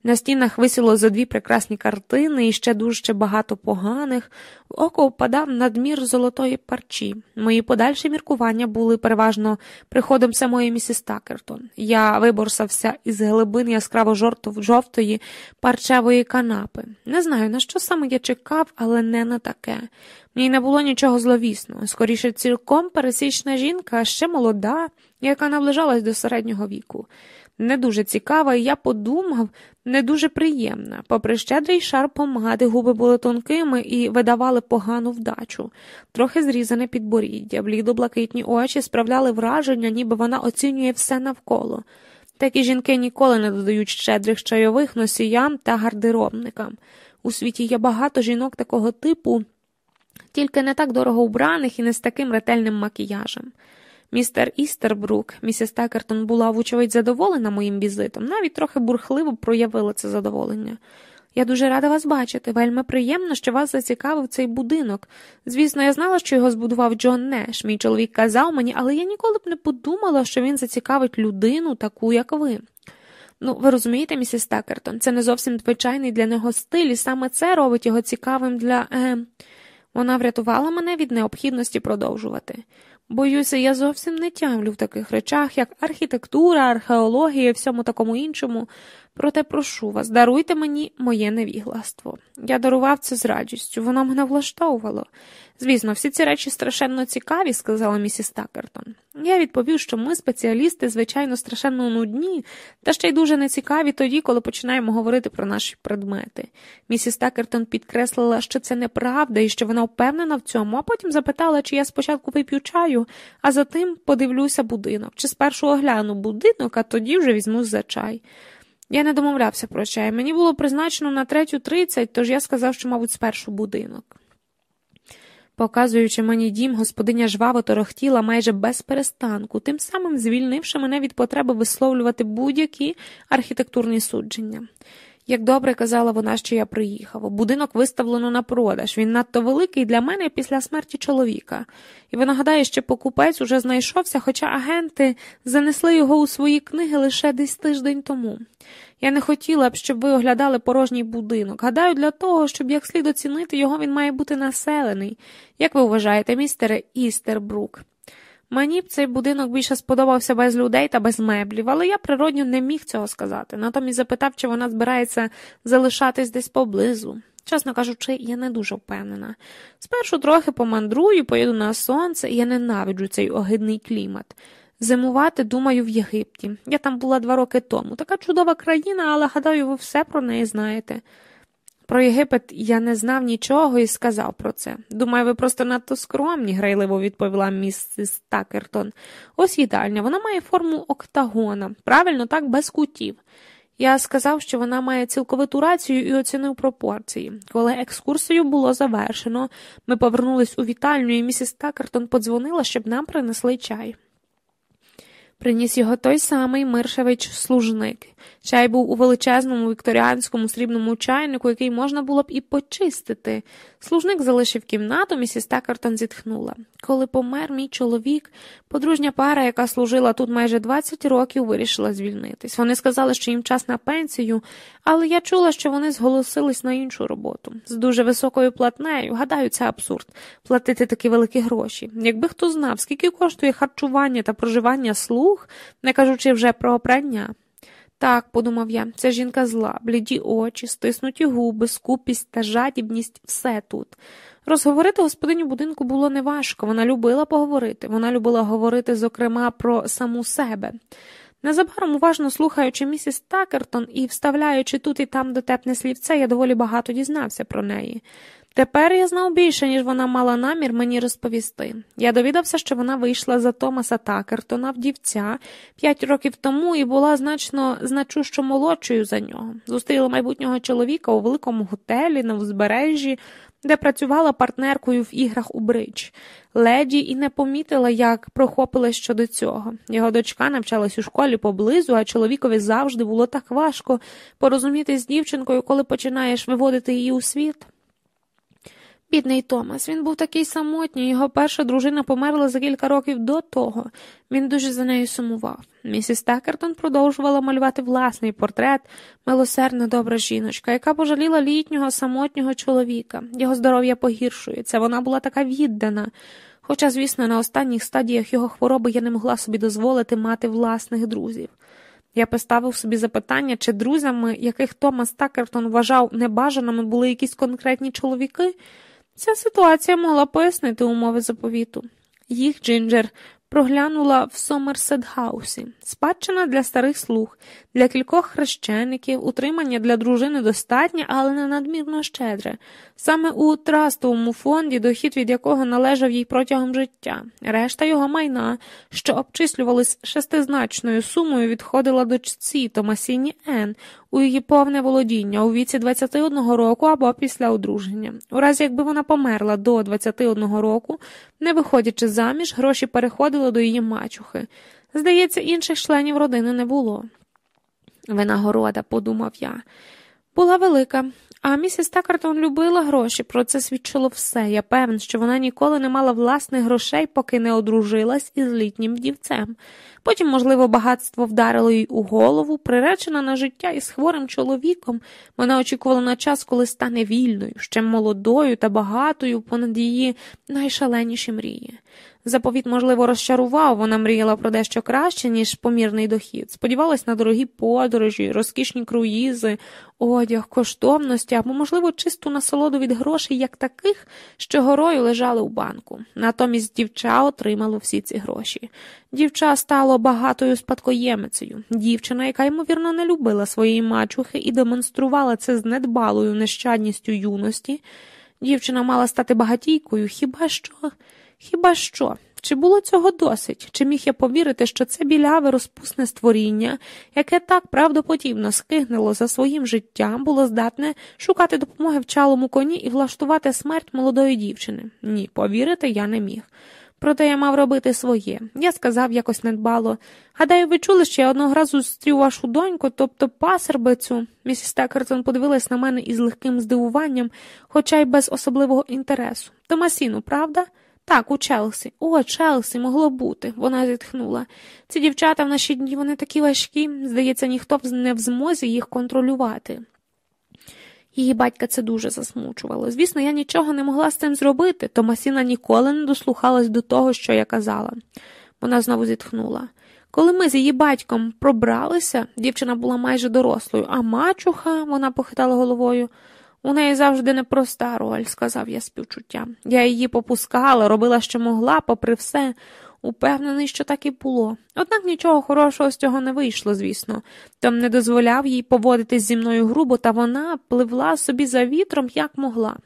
На стінах висіло за дві прекрасні картини і ще дуже багато поганих, в око впадав надмір золотої парчі. Мої подальші міркування були переважно приходом самої місіс Такертон. Я виборсався із глибин яскраво жовтої парчевої канапи. Не знаю, на що саме я чекав, але не на таке. Мені не було нічого зловісного. Скоріше, цілком пересічна жінка, ще молода, яка наближалась до середнього віку. Не дуже цікава, і я подумав, не дуже приємна. Попри щедрий шар помади, губи були тонкими і видавали погану вдачу, трохи зрізане підборіддя, блідо-блакитні очі справляли враження, ніби вона оцінює все навколо. Такі жінки ніколи не додають щедрих чайових носіям та гардеробникам. У світі є багато жінок такого типу, тільки не так дорого убраних і не з таким ретельним макіяжем. Містер Істербрук, місіс Текертон була, вочевидь, задоволена моїм візитом, навіть трохи бурхливо проявила це задоволення. Я дуже рада вас бачити. Вельми приємно, що вас зацікавив цей будинок. Звісно, я знала, що його збудував Джон Неш. Мій чоловік казав мені, але я ніколи б не подумала, що він зацікавить людину, таку, як ви. Ну, ви розумієте, місіс Такертон, це не зовсім звичайний для нього стиль, і саме це робить його цікавим для. Е... Вона врятувала мене від необхідності продовжувати. Боюся, я зовсім не тямлю в таких речах, як архітектура, археологія і всьому такому іншому. Проте прошу вас, даруйте мені моє невігластво. Я дарував це з радістю, воно мене влаштовувало. Звісно, всі ці речі страшенно цікаві, сказала місіс Такертон. Я відповів, що ми, спеціалісти, звичайно, страшенно нудні, та ще й дуже нецікаві тоді, коли починаємо говорити про наші предмети. Місіс Такертон підкреслила, що це неправда і що вона впевнена в цьому, а потім запитала, чи я спочатку вип'ю чаю, а затим подивлюся будинок, чи спершу огляну будинок, а тоді вже візьму за чай. Я не домовлявся про чай. Мені було призначено на третю тридцять, тож я сказав, що, мабуть, спершу будинок. Показуючи мені дім, господиня жваво торохтіла майже без перестанку, тим самим звільнивши мене від потреби висловлювати будь-які архітектурні судження. Як добре казала вона, що я приїхав. Будинок виставлено на продаж. Він надто великий для мене після смерті чоловіка. І вона гадає, що покупець уже знайшовся, хоча агенти занесли його у свої книги лише десь тиждень тому. Я не хотіла б, щоб ви оглядали порожній будинок. Гадаю, для того, щоб як слід оцінити його, він має бути населений. Як ви вважаєте, містере Істербрук? Мені б цей будинок більше сподобався без людей та без меблів, але я природньо не міг цього сказати. Натомість запитав, чи вона збирається залишатись десь поблизу. Чесно кажучи, я не дуже впевнена. Спершу трохи помандрую, поїду на сонце, і я ненавиджу цей огидний клімат. Зимувати, думаю, в Єгипті. Я там була два роки тому. Така чудова країна, але гадаю, ви все про неї знаєте. Про Єгипет я не знав нічого і сказав про це. Думаю, ви просто надто скромні, грайливо відповіла місіс Такертон. Ось їдальня, вона має форму октагона, правильно, так, без кутів. Я сказав, що вона має цілковиту рацію і оцінив пропорції. Коли екскурсію було завершено, ми повернулись у вітальню, і місіс Такертон подзвонила, щоб нам принесли чай. Приніс його той самий Миршевич служник. Чай був у величезному вікторіанському срібному чайнику, який можна було б і почистити. Служник залишив кімнату, місіс Такертон зітхнула. Коли помер мій чоловік, подружня пара, яка служила тут майже 20 років, вирішила звільнитись. Вони сказали, що їм час на пенсію, але я чула, що вони зголосились на іншу роботу. З дуже високою платнею. Гадаю, це абсурд платити такі великі гроші. Якби хто знав, скільки коштує харчування та проживання слуг, не кажучи вже про прання. Так, подумав я, ця жінка зла, бліді очі, стиснуті губи, скупість та жадібність все тут. Розговорити господиню будинку було неважко, вона любила поговорити, вона любила говорити, зокрема, про саму себе. Незабаром, уважно слухаючи місіс Такертон і вставляючи тут і там дотепне слівце, я доволі багато дізнався про неї. Тепер я знав більше, ніж вона мала намір мені розповісти. Я довідався, що вона вийшла за Томаса Такертона вдівця п'ять років тому і була значно значущо молодшою за нього. Зустріла майбутнього чоловіка у великому готелі на узбережжі, де працювала партнеркою в іграх у бридж. Леді і не помітила, як прохопилась щодо цього. Його дочка навчалась у школі поблизу, а чоловікові завжди було так важко порозуміти з дівчинкою, коли починаєш виводити її у світ. Бідний Томас, він був такий самотній, його перша дружина померла за кілька років до того. Він дуже за нею сумував. Місіс Такертон продовжувала малювати власний портрет, милосердна добра жіночка, яка пожаліла літнього самотнього чоловіка. Його здоров'я погіршується, вона була така віддана. Хоча, звісно, на останніх стадіях його хвороби я не могла собі дозволити мати власних друзів. Я поставив собі запитання, чи друзями, яких Томас Такертон вважав небажаними, були якісь конкретні чоловіки. Ця ситуація могла пояснити умови заповіту. Їх Джинджер проглянула в Сомерсет-хаусі. Спадщина для старих слуг, для кількох хрещеників, утримання для дружини достатнє, але не надмірно щедре. Саме у трастовому фонді, дохід від якого належав їй протягом життя. Решта його майна, що обчислювались шестизначною сумою, відходила дочці Томасіні Енн у її повне володіння у віці 21 року або після одруження. У разі якби вона померла до 21 року, не виходячи заміж, гроші переходили до її мачухи. Здається, інших членів родини не було. Винагорода, подумав я, була велика, а місіс Такартон любила гроші, про це свідчило все. Я певен, що вона ніколи не мала власних грошей, поки не одружилась із літнім вдівцем. Потім, можливо, багатство вдарило їй у голову, приречена на життя із хворим чоловіком. Вона очікувала на час, коли стане вільною, ще молодою та багатою понад її найшаленіші мрії. Заповіт, можливо, розчарував, вона мріяла про дещо краще, ніж помірний дохід. Сподівалась на дорогі подорожі, розкішні круїзи, одяг, коштовності або, можливо, чисту насолоду від грошей, як таких, що горою лежали у банку. Натомість дівча отримало всі ці гроші. Дівча стало багатою спадкоємицею, дівчина, яка, ймовірно, не любила своєї мачухи і демонструвала це з недбалою нещадністю юності. Дівчина мала стати багатійкою, хіба що. Хіба що? Чи було цього досить? Чи міг я повірити, що це біляве розпусне створіння, яке так правдоподібно скигнило за своїм життям, було здатне шукати допомоги вчалому коні і влаштувати смерть молодої дівчини? Ні, повірити я не міг. Проте я мав робити своє. Я сказав якось недбало. Гадаю, ви чули, що я одного разу зустрів вашу доньку, тобто пасербицю. Місіс Текертон подивилась на мене із легким здивуванням, хоча й без особливого інтересу. Томасіну, правда? Так, у Челсі. О, Челсі, могло бути, вона зітхнула. Ці дівчата в наші дні вони такі важкі, здається, ніхто не в змозі їх контролювати. Її батька це дуже засмучувало. Звісно, я нічого не могла з цим зробити, Томасіна ніколи не дослухалась до того, що я казала. Вона знову зітхнула. Коли ми з її батьком пробралися, дівчина була майже дорослою, а мачуха, вона похитала головою. У неї завжди непроста роль, сказав я співчуття. Я її попускала, робила, що могла, попри все, упевнений, що так і було. Однак нічого хорошого з цього не вийшло, звісно. Том не дозволяв їй поводитись зі мною грубо, та вона пливла собі за вітром, як могла.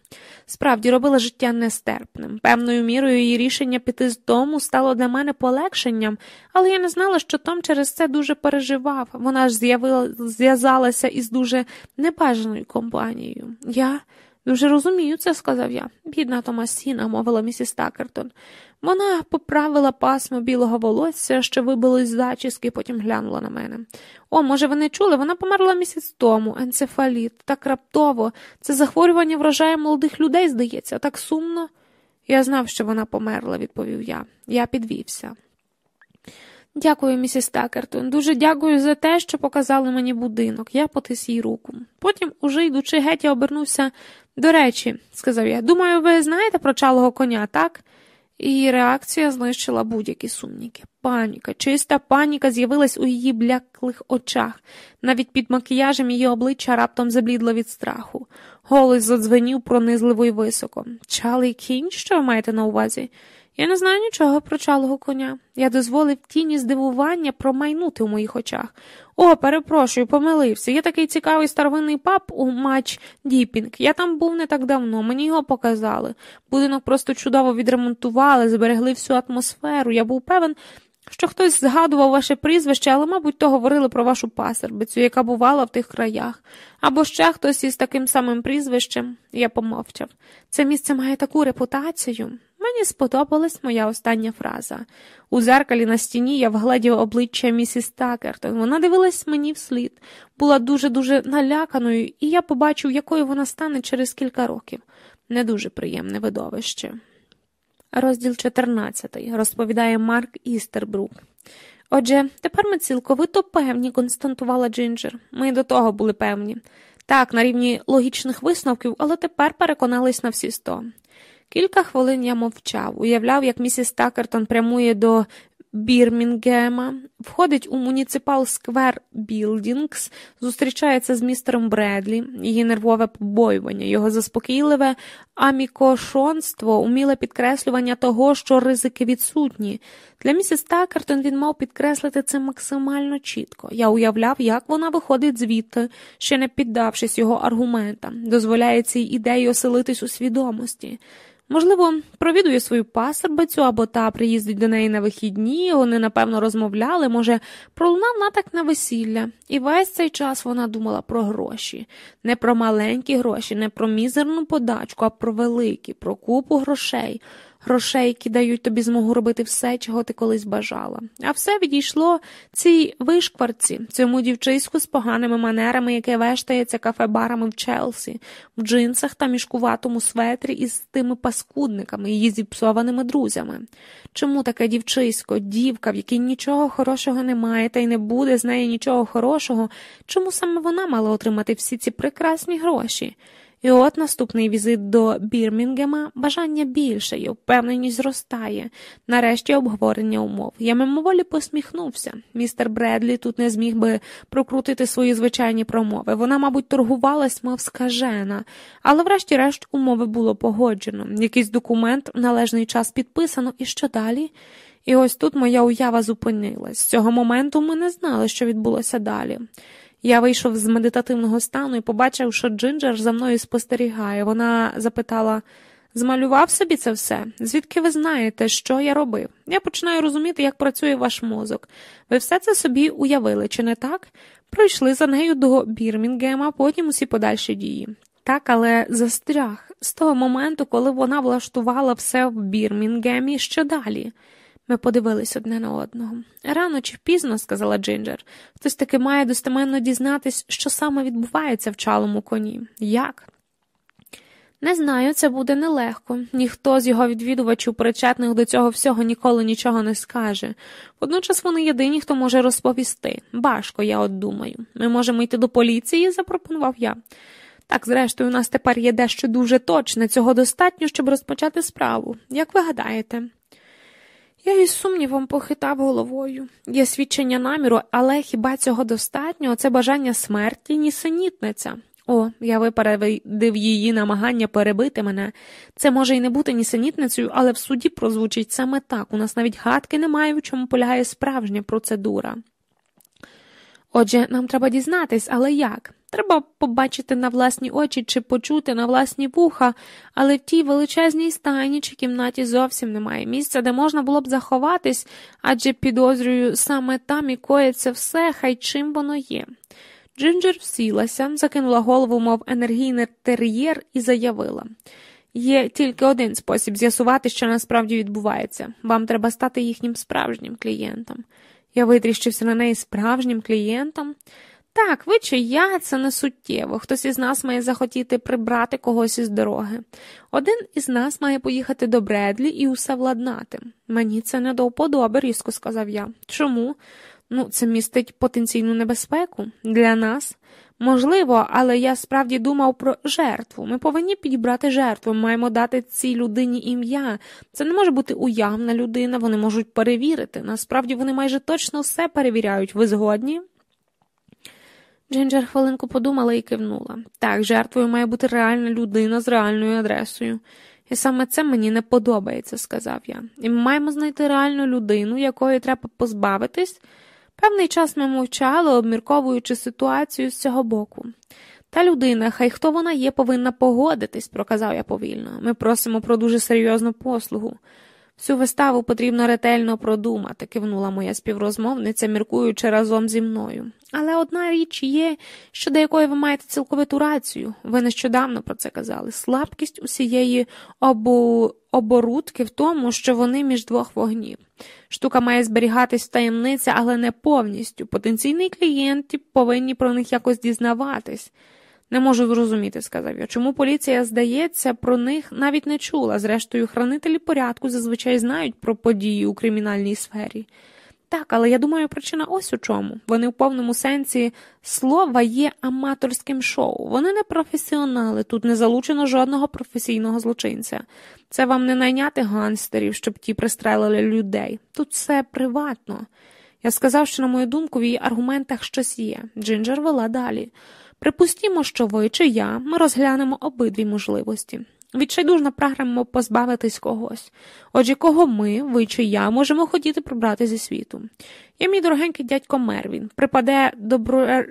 Справді робила життя нестерпним. Певною мірою її рішення піти з дому стало для мене полегшенням, але я не знала, що Том через це дуже переживав. Вона ж зв'язалася із дуже небажаною компанією. Я дуже розумію це, сказав я. Бідна Томасіна, мовила місіс Такертон. Вона поправила пасмо білого волосся, що вибилось з зачіски, потім глянула на мене. О, може, ви не чули? Вона померла місяць тому, енцефаліт, так раптово. Це захворювання вражає молодих людей, здається, так сумно. Я знав, що вона померла, відповів я. Я підвівся. Дякую, місіс Такертон. Дуже дякую за те, що показали мені будинок. Я потис їй руку. Потім, уже йдучи геть, я обернувся. До речі, сказав я, думаю, ви знаєте про чалого коня, так? Її реакція знищила будь-які сумніки. Паніка, чиста паніка з'явилась у її бляклих очах. Навіть під макіяжем її обличчя раптом заблідло від страху. Голос задзвенів пронизливо й високо. Чалий кінь, що ви маєте на увазі? Я не знаю нічого про чалого коня. Я дозволив тіні здивування промайнути у моїх очах. О, перепрошую, помилився. Є такий цікавий старовинний паб у матч Діпінг. Я там був не так давно, мені його показали. Будинок просто чудово відремонтували, зберегли всю атмосферу. Я був певен, що хтось згадував ваше прізвище, але, мабуть, то говорили про вашу пасербицю, яка бувала в тих краях. Або ще хтось із таким самим прізвищем, я помовчав. Це місце має таку репутацію. Мені сподобалась моя остання фраза. У зеркалі на стіні я вгледів обличчя місіс Такертон. Вона дивилась мені вслід, була дуже-дуже наляканою, і я побачив, якою вона стане через кілька років. Не дуже приємне видовище. Розділ 14. розповідає Марк Істербрук. Отже, тепер ми цілковито певні, константувала Джинджер. Ми до того були певні. Так, на рівні логічних висновків, але тепер переконались на всі сто. Кілька хвилин я мовчав, уявляв, як місіс Такертон прямує до Бірмінгема, входить у Муніципал Сквер Білдінгс, зустрічається з містером Бредлі, її нервове побоювання, його заспокійливе амікошонство, уміле підкреслювання того, що ризики відсутні. Для місіс Такертон він мав підкреслити це максимально чітко. Я уявляв, як вона виходить звідти, ще не піддавшись його аргументам, дозволяє цій ідеї оселитись у свідомості. Можливо, провідує свою пасербицю або та приїздить до неї на вихідні, вони, напевно, розмовляли, може, пролунав натак на весілля, і весь цей час вона думала про гроші, не про маленькі гроші, не про мізерну подачку, а про великі, про купу грошей грошей, які дають тобі змогу робити все, чого ти колись бажала. А все відійшло цій вишкварці, цьому дівчиську з поганими манерами, яке вештається кафе-барами в Челсі, в джинсах та мішкуватому светрі із тими паскудниками, її зіпсованими друзями. Чому таке дівчисько, дівка, в якій нічого хорошого немає, та й не буде з неї нічого хорошого, чому саме вона мала отримати всі ці прекрасні гроші? І от наступний візит до Бірмінгема бажання більше і впевненість зростає. Нарешті обговорення умов. Я мимоволі посміхнувся. Містер Бредлі тут не зміг би прокрутити свої звичайні промови. Вона, мабуть, торгувалась, мов скажена, але, врешті-решт, умови було погоджено. Якийсь документ в належний час підписано, і що далі? І ось тут моя уява зупинилась. З цього моменту ми не знали, що відбулося далі. Я вийшов з медитативного стану і побачив, що Джинджер за мною спостерігає. Вона запитала змалював собі це все? Звідки ви знаєте, що я робив? Я починаю розуміти, як працює ваш мозок. Ви все це собі уявили, чи не так? Пройшли за нею до Бірмінгема, потім усі подальші дії. Так, але застряг з того моменту, коли вона влаштувала все в Бірмінгемі, що далі? Ми подивились одне на одного. Рано чи пізно, сказала Джинджер, хтось таки має достеменно дізнатись, що саме відбувається в чалому коні. Як? Не знаю, це буде нелегко. Ніхто з його відвідувачів, причетних до цього всього, ніколи нічого не скаже. Водночас вони єдині, хто може розповісти. Башко, я от думаю. Ми можемо йти до поліції, запропонував я. Так, зрештою, у нас тепер є дещо дуже точне, цього достатньо, щоб розпочати справу. Як ви гадаєте? Я із сумнівом похитав головою. Є свідчення наміру, але хіба цього достатньо? Це бажання смерті, нісенітниця. О, я випередив її намагання перебити мене. Це може й не бути нісенітницею, але в суді прозвучить саме так. У нас навіть гадки немає, в чому полягає справжня процедура. Отже, нам треба дізнатись, але як? Треба побачити на власні очі чи почути на власні вуха, але в тій величезній стайні чи кімнаті зовсім немає місця, де можна було б заховатись, адже підозрюю, саме там і коїться все, хай чим воно є. Джинджер всілася, закинула голову, мов енергійний тер'єр, і заявила є тільки один спосіб з'ясувати, що насправді відбувається. Вам треба стати їхнім справжнім клієнтом. Я витріщився на неї справжнім клієнтом. Так, ви чи я, це не суттєво. Хтось із нас має захотіти прибрати когось із дороги. Один із нас має поїхати до Бредлі і усе владнати. Мені це не до вподоби, різко сказав я. Чому? Ну, це містить потенційну небезпеку для нас. Можливо, але я справді думав про жертву. Ми повинні підібрати жертву, ми маємо дати цій людині ім'я. Це не може бути уявна людина, вони можуть перевірити. Насправді вони майже точно все перевіряють. Ви згодні? Джинджер хвилинку подумала і кивнула. Так, жертвою має бути реальна людина з реальною адресою. І саме це мені не подобається, сказав я. І ми маємо знайти реальну людину, якої треба позбавитись. Певний час ми мовчали, обмірковуючи ситуацію з цього боку. Та людина, хай хто вона є, повинна погодитись, проказав я повільно. Ми просимо про дуже серйозну послугу. Всю виставу потрібно ретельно продумати, кивнула моя співрозмовниця, міркуючи разом зі мною. Але одна річ є, щодо якої ви маєте цілковиту рацію. Ви нещодавно про це казали. Слабкість усієї обу... оборудки в тому, що вони між двох вогнів. Штука має зберігатись в таємниці, але не повністю. Потенційні клієнти повинні про них якось дізнаватись. Не можу зрозуміти, сказав я. Чому поліція, здається, про них навіть не чула. Зрештою, хранителі порядку зазвичай знають про події у кримінальній сфері. Так, але я думаю, причина ось у чому. Вони в повному сенсі слова є аматорським шоу. Вони не професіонали, тут не залучено жодного професійного злочинця. Це вам не найняти ганстерів, щоб ті пристрелили людей. Тут все приватно. Я сказав, що, на мою думку, в її аргументах щось є. Джинджер вела далі. Припустімо, що ви чи я ми розглянемо обидві можливості. Відчайдужно прагнемо позбавитись когось. Отже, кого ми, ви чи я, можемо хотіти прибрати зі світу. Я, мій дорогенький дядько Мервін, припаде добро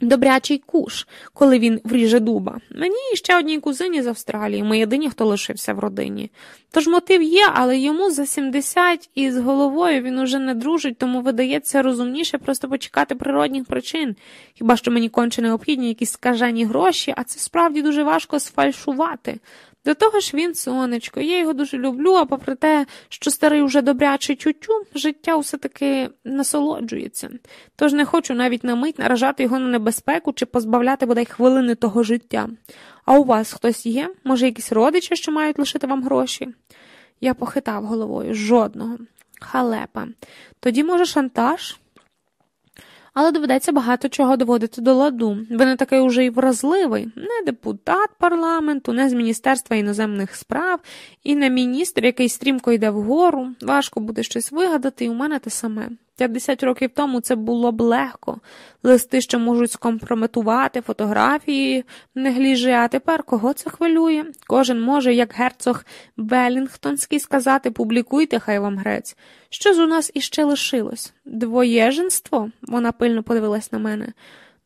добрячий куш, коли він вріже дуба. Мені і ще одній кузині з Австралії, ми єдині, хто лишився в родині. Тож мотив є, але йому за 70 і з головою він уже не дружить, тому видається розумніше просто почекати природних причин. Хіба що мені конче необхідні якісь скажені гроші, а це справді дуже важко сфальшувати. До того ж він, сонечко, я його дуже люблю, а попри те, що старий уже добрячий тютю, життя все таки насолоджується. Тож не хочу навіть на мить наражати його на небезпеку чи позбавляти бодай хвилини того життя. А у вас хтось є? Може, якісь родичі, що мають лишити вам гроші? Я похитав головою жодного. Халепа. Тоді, може, шантаж? Але доведеться багато чого доводити до ладу. Ви не такий уже й вразливий, не депутат парламенту, не з Міністерства іноземних справ, і не міністр, який стрімко йде вгору. Важко буде щось вигадати, і у мене те саме. 50 років тому це було б легко. Листи, що можуть скомпрометувати, фотографії негліжі, а тепер кого це хвилює? Кожен може, як герцог Велінгтонський, сказати публікуйте, хай вам грець. Що ж у нас іще лишилось? Двоєженство? Вона пильно подивилась на мене.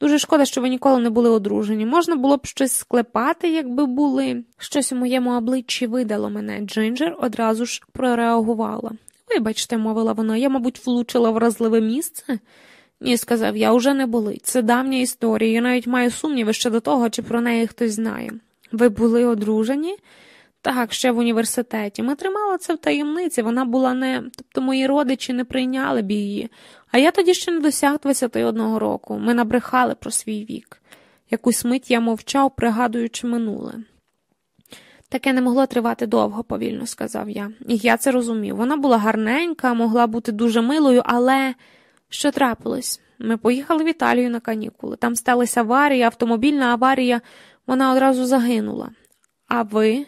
Дуже шкода, що ви ніколи не були одружені. Можна було б щось склепати, якби були. Щось у моєму обличчі видало мене. Джинджер одразу ж прореагувала. Вибачте, мовила вона, я, мабуть, влучила вразливе місце. Ні, сказав я, уже не болить. Це давня історія. Я навіть маю сумніви щодо того, чи про неї хтось знає. Ви були одружені? Так, ще в університеті. Ми тримали це в таємниці, вона була не, тобто мої родичі не прийняли б її, а я тоді ще не досяг 21 року. Ми набрехали про свій вік. Якусь мить я мовчав, пригадуючи минуле. Таке не могло тривати довго, повільно сказав я. І я це розумів. Вона була гарненька, могла бути дуже милою, але що трапилось? Ми поїхали в Італію на канікули. Там сталася аварія, автомобільна аварія, вона одразу загинула. А ви?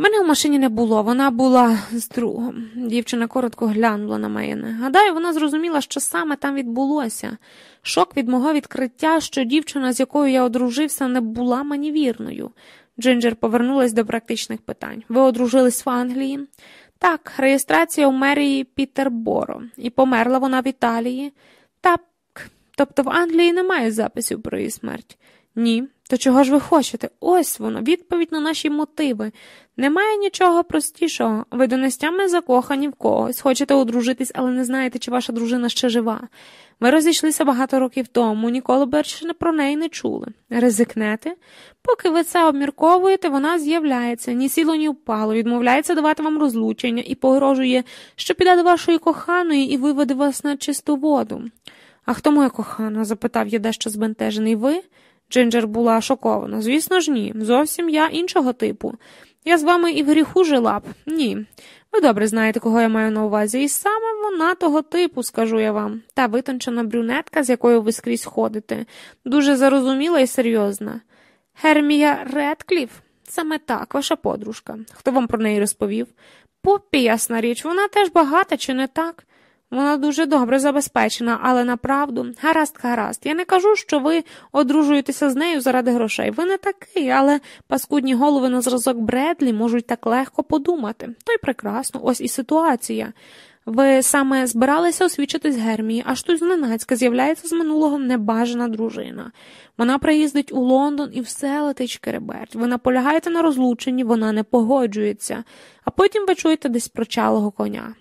Мене в машині не було, вона була з другом. Дівчина коротко глянула на мене. Гадаю, вона зрозуміла, що саме там відбулося. Шок від мого відкриття, що дівчина, з якою я одружився, не була мені вірною. Джинджер повернулась до практичних питань. Ви одружились в Англії? Так, реєстрація у мерії Пітерборо. І померла вона в Італії? Так. Тобто в Англії немає записів про її смерть? Ні. То чого ж ви хочете? Ось воно, відповідь на наші мотиви. Немає нічого простішого. Ви донестями закохані в когось, хочете одружитись, але не знаєте, чи ваша дружина ще жива. Ми розійшлися багато років тому, ніколи більше про неї не чули. Ризикнете? Поки ви це обмірковуєте, вона з'являється, ні сіло, ні впало, відмовляється давати вам розлучення і погрожує, що піде до вашої коханої і виведе вас на чисту воду. А хто моя кохана? запитав я дещо збентежений. Ви? Джинджер була шокована. Звісно ж, ні. Зовсім я іншого типу. Я з вами і в гріху жила б. Ні. Ви добре знаєте, кого я маю на увазі, і саме вона того типу, скажу я вам, та витончена брюнетка, з якою ви скрізь ходите, дуже зарозуміла і серйозна. Гермія Редкліф? Саме так, ваша подружка. Хто вам про неї розповів? Поппі, ясна річ, вона теж багата, чи не так? Вона дуже добре забезпечена, але направду, гаразд, гаразд. Я не кажу, що ви одружуєтеся з нею заради грошей. Ви не такий, але паскудні голови на зразок Бредлі можуть так легко подумати. То й прекрасно, ось і ситуація. Ви саме збиралися освічитись Гермії, аж тут зненацька з'являється з минулого небажана дружина. Вона приїздить у Лондон і все летить шкереберть. Ви наполягаєте на розлученні, вона не погоджується, а потім ви чуєте десь прочалого коня.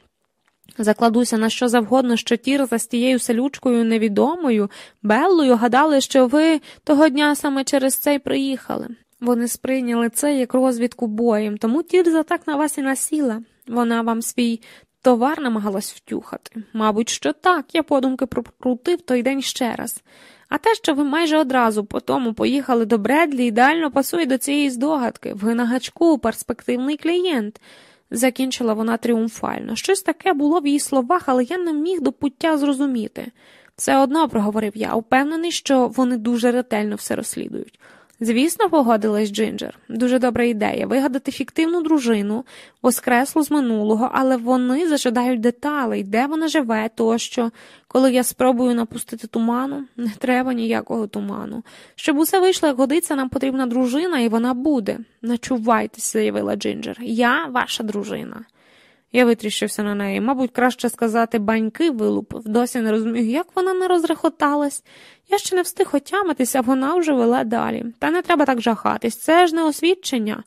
Закладуся на що завгодно, що Тірза з тією селючкою невідомою, Беллою гадали, що ви того дня саме через це й приїхали. Вони сприйняли це як розвідку боєм, тому Тірза так на вас і насіла. Вона вам свій товар намагалась втюхати. Мабуть, що так, я подумки прокрутив той день ще раз. А те, що ви майже одразу по тому поїхали до Бредлі, ідеально пасує до цієї здогадки. Ви на гачку, перспективний клієнт. Закінчила вона тріумфально. Щось таке було в її словах, але я не міг до пуття зрозуміти. Все одно, проговорив я, упевнений, що вони дуже ретельно все розслідують. Звісно, погодилась Джинджер. Дуже добра ідея вигадати фіктивну дружину, воскреслу з минулого, але вони зажадають деталей, де вона живе, тощо. Коли я спробую напустити туману, не треба ніякого туману. Щоб усе вийшло, як годиться, нам потрібна дружина, і вона буде. Начувайтеся, заявила Джинджер. Я ваша дружина. Я витріщився на неї. Мабуть, краще сказати, баньки вилупив. Досі не розумію, як вона не розрехоталась. Я ще не встиг отямитися, вона вже вела далі. Та не треба так жахатись, це ж не освідчення.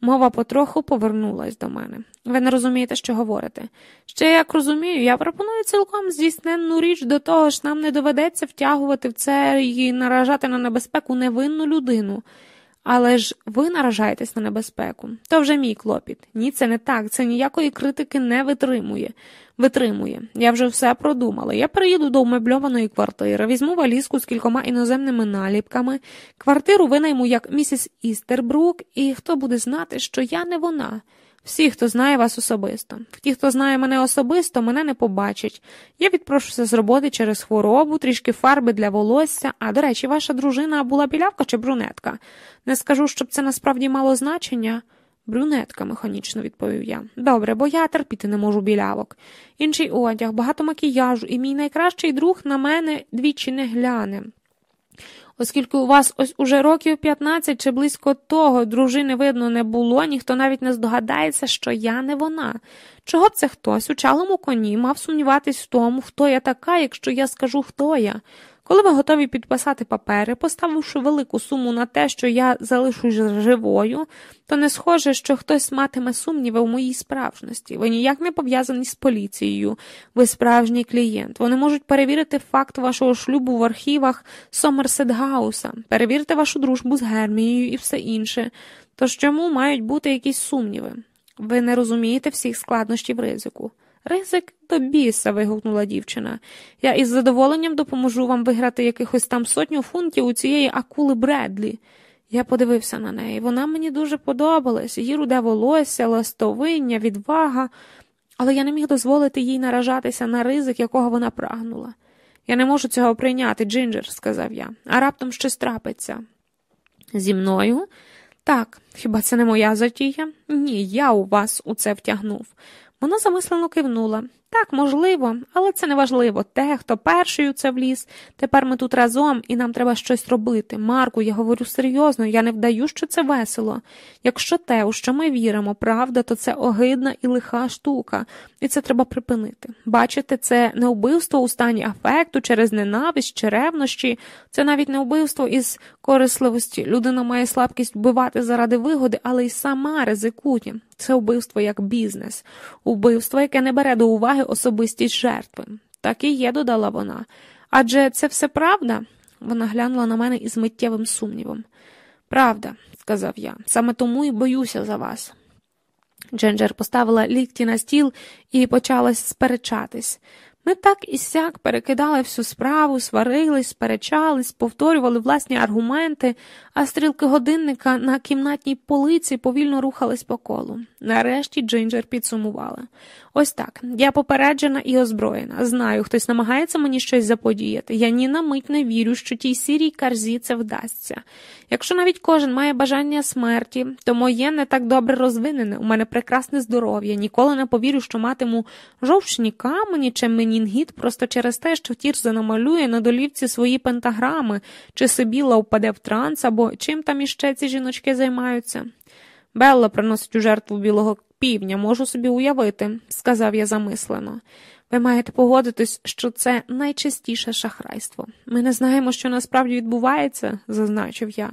Мова потроху повернулась до мене. Ви не розумієте, що говорите. Ще як розумію, я пропоную цілком здійсненну річ до того ж, нам не доведеться втягувати в це і наражати на небезпеку невинну людину. Але ж ви наражаєтесь на небезпеку. То вже мій клопіт. Ні, це не так. Це ніякої критики не витримує. Витримує. Я вже все продумала. Я приїду до умебльованої квартири, візьму валізку з кількома іноземними наліпками, квартиру винайму як місіс Істербрук, і хто буде знати, що я не вона. Всі, хто знає вас особисто. Ті, хто знає мене особисто, мене не побачать. Я відпрошуся з роботи через хворобу, трішки фарби для волосся. А, до речі, ваша дружина була білявка чи брюнетка? Не скажу, щоб це насправді мало значення. Брюнетка, механічно відповів я. Добре, бо я терпіти не можу білявок. Інший одяг, багато макіяжу, і мій найкращий друг на мене двічі не гляне. Оскільки у вас ось уже років 15 чи близько того дружини видно не було, ніхто навіть не здогадається, що я не вона. Чого це хтось у чалому коні мав сумніватись в тому, хто я така, якщо я скажу, хто я. Коли ви готові підписати папери, поставивши велику суму на те, що я залишусь живою, то не схоже, що хтось матиме сумніви у моїй справжності. Ви ніяк не пов'язані з поліцією, ви справжній клієнт. Вони можуть перевірити факт вашого шлюбу в архівах Сомерсетгауса, перевірити вашу дружбу з Гермією і все інше. Тож чому мають бути якісь сумніви? Ви не розумієте всіх складнощів ризику. Ризик до біса. вигукнула дівчина. Я із задоволенням допоможу вам виграти якихось там сотню фунтів у цієї акули Бредлі. Я подивився на неї. Вона мені дуже подобалась, її руде волосся, ластовиння, відвага, але я не міг дозволити їй наражатися на ризик, якого вона прагнула. Я не можу цього прийняти, Джинджер, сказав я, а раптом щось трапиться. Зі мною? Так, хіба це не моя затія? Ні, я у вас у це втягнув. Вона замислено кивнула. Так, можливо, але це не важливо. Те, хто перший у це вліз. Тепер ми тут разом, і нам треба щось робити. Марку, я говорю серйозно, я не вдаю, що це весело. Якщо те, у що ми віримо, правда, то це огидна і лиха штука, і це треба припинити. Бачите, це не вбивство у стані афекту через ненависть чи ревнощі, це навіть не вбивство із корисливості. Людина має слабкість вбивати заради вигоди, але й сама ризикує. Це вбивство як бізнес, вбивство, яке не бере до уваги особистість жертви. Так і є, додала вона. Адже це все правда? Вона глянула на мене із миттєвим сумнівом. Правда, сказав я, саме тому і боюся за вас. Дженджер поставила лікті на стіл і почалась сперечатись. Ми так і сяк перекидали всю справу, сварились, сперечались, повторювали власні аргументи, а стрілки годинника на кімнатній полиці повільно рухались по колу. Нарешті Джинджер підсумувала. Ось так. Я попереджена і озброєна. Знаю, хтось намагається мені щось заподіяти. Я ні на мить не вірю, що тій сірій карзі це вдасться. Якщо навіть кожен має бажання смерті, то моє не так добре розвинене. У мене прекрасне здоров'я. Ніколи не повірю, що матиму жовчні камені чи менінгіт просто через те, що Тірза намалює на долівці свої пентаграми, чи Сибіла впаде в транс, або чим там іще ці жіночки займаються. Белла приносить у жертву білого півня, можу собі уявити, сказав я замислено. Ви маєте погодитись, що це найчастіше шахрайство. Ми не знаємо, що насправді відбувається, зазначив я.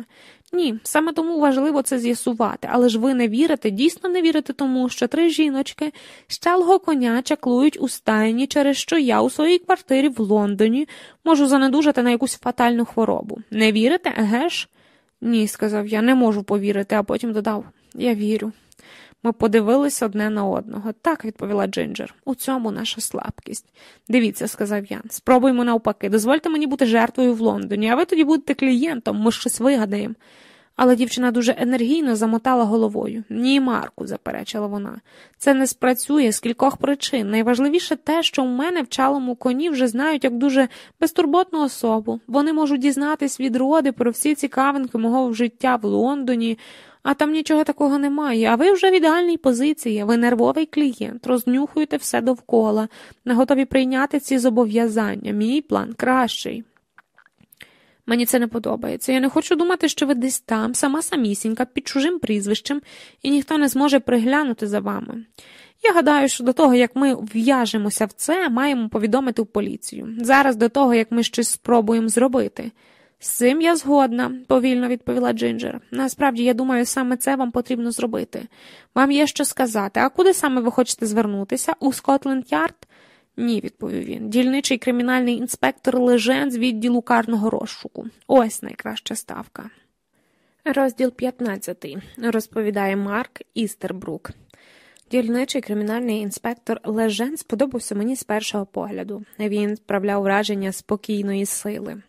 Ні, саме тому важливо це з'ясувати, але ж ви не вірите, дійсно не вірите тому, що три жіночки щалого коня чаклують у стайні, через що я у своїй квартирі в Лондоні можу занедужати на якусь фатальну хворобу. Не вірите, еге ж? Ні, сказав я, не можу повірити, а потім додав я вірю. Ми подивились одне на одного. Так, відповіла Джинджер. У цьому наша слабкість. Дивіться, сказав я. Спробуймо навпаки. Дозвольте мені бути жертвою в Лондоні, а ви тоді будете клієнтом, ми щось вигадаємо. Але дівчина дуже енергійно замотала головою. Ні, Марку, заперечила вона. Це не спрацює з кількох причин. Найважливіше те, що у мене в чалому коні вже знають як дуже безтурботну особу. Вони можуть дізнатись від роди про всі цікавинки мого життя в Лондоні, а там нічого такого немає. А ви вже в ідеальній позиції, ви нервовий клієнт, рознюхуєте все довкола, не готові прийняти ці зобов'язання. Мій план кращий. Мені це не подобається. Я не хочу думати, що ви десь там, сама самісінька, під чужим прізвищем, і ніхто не зможе приглянути за вами. Я гадаю, що до того, як ми в'яжемося в це, маємо повідомити в поліцію. Зараз до того, як ми щось спробуємо зробити. З цим я згодна, повільно відповіла Джинджер. Насправді, я думаю, саме це вам потрібно зробити. Вам є що сказати, а куди саме ви хочете звернутися? У Скотленд Ярд? Ні, відповів він. Дільничий кримінальний інспектор Лежен з відділу карного розшуку. Ось найкраща ставка. Розділ 15. розповідає Марк Істербрук. Дільничий кримінальний інспектор Лежен сподобався мені з першого погляду. Він справляв враження спокійної сили.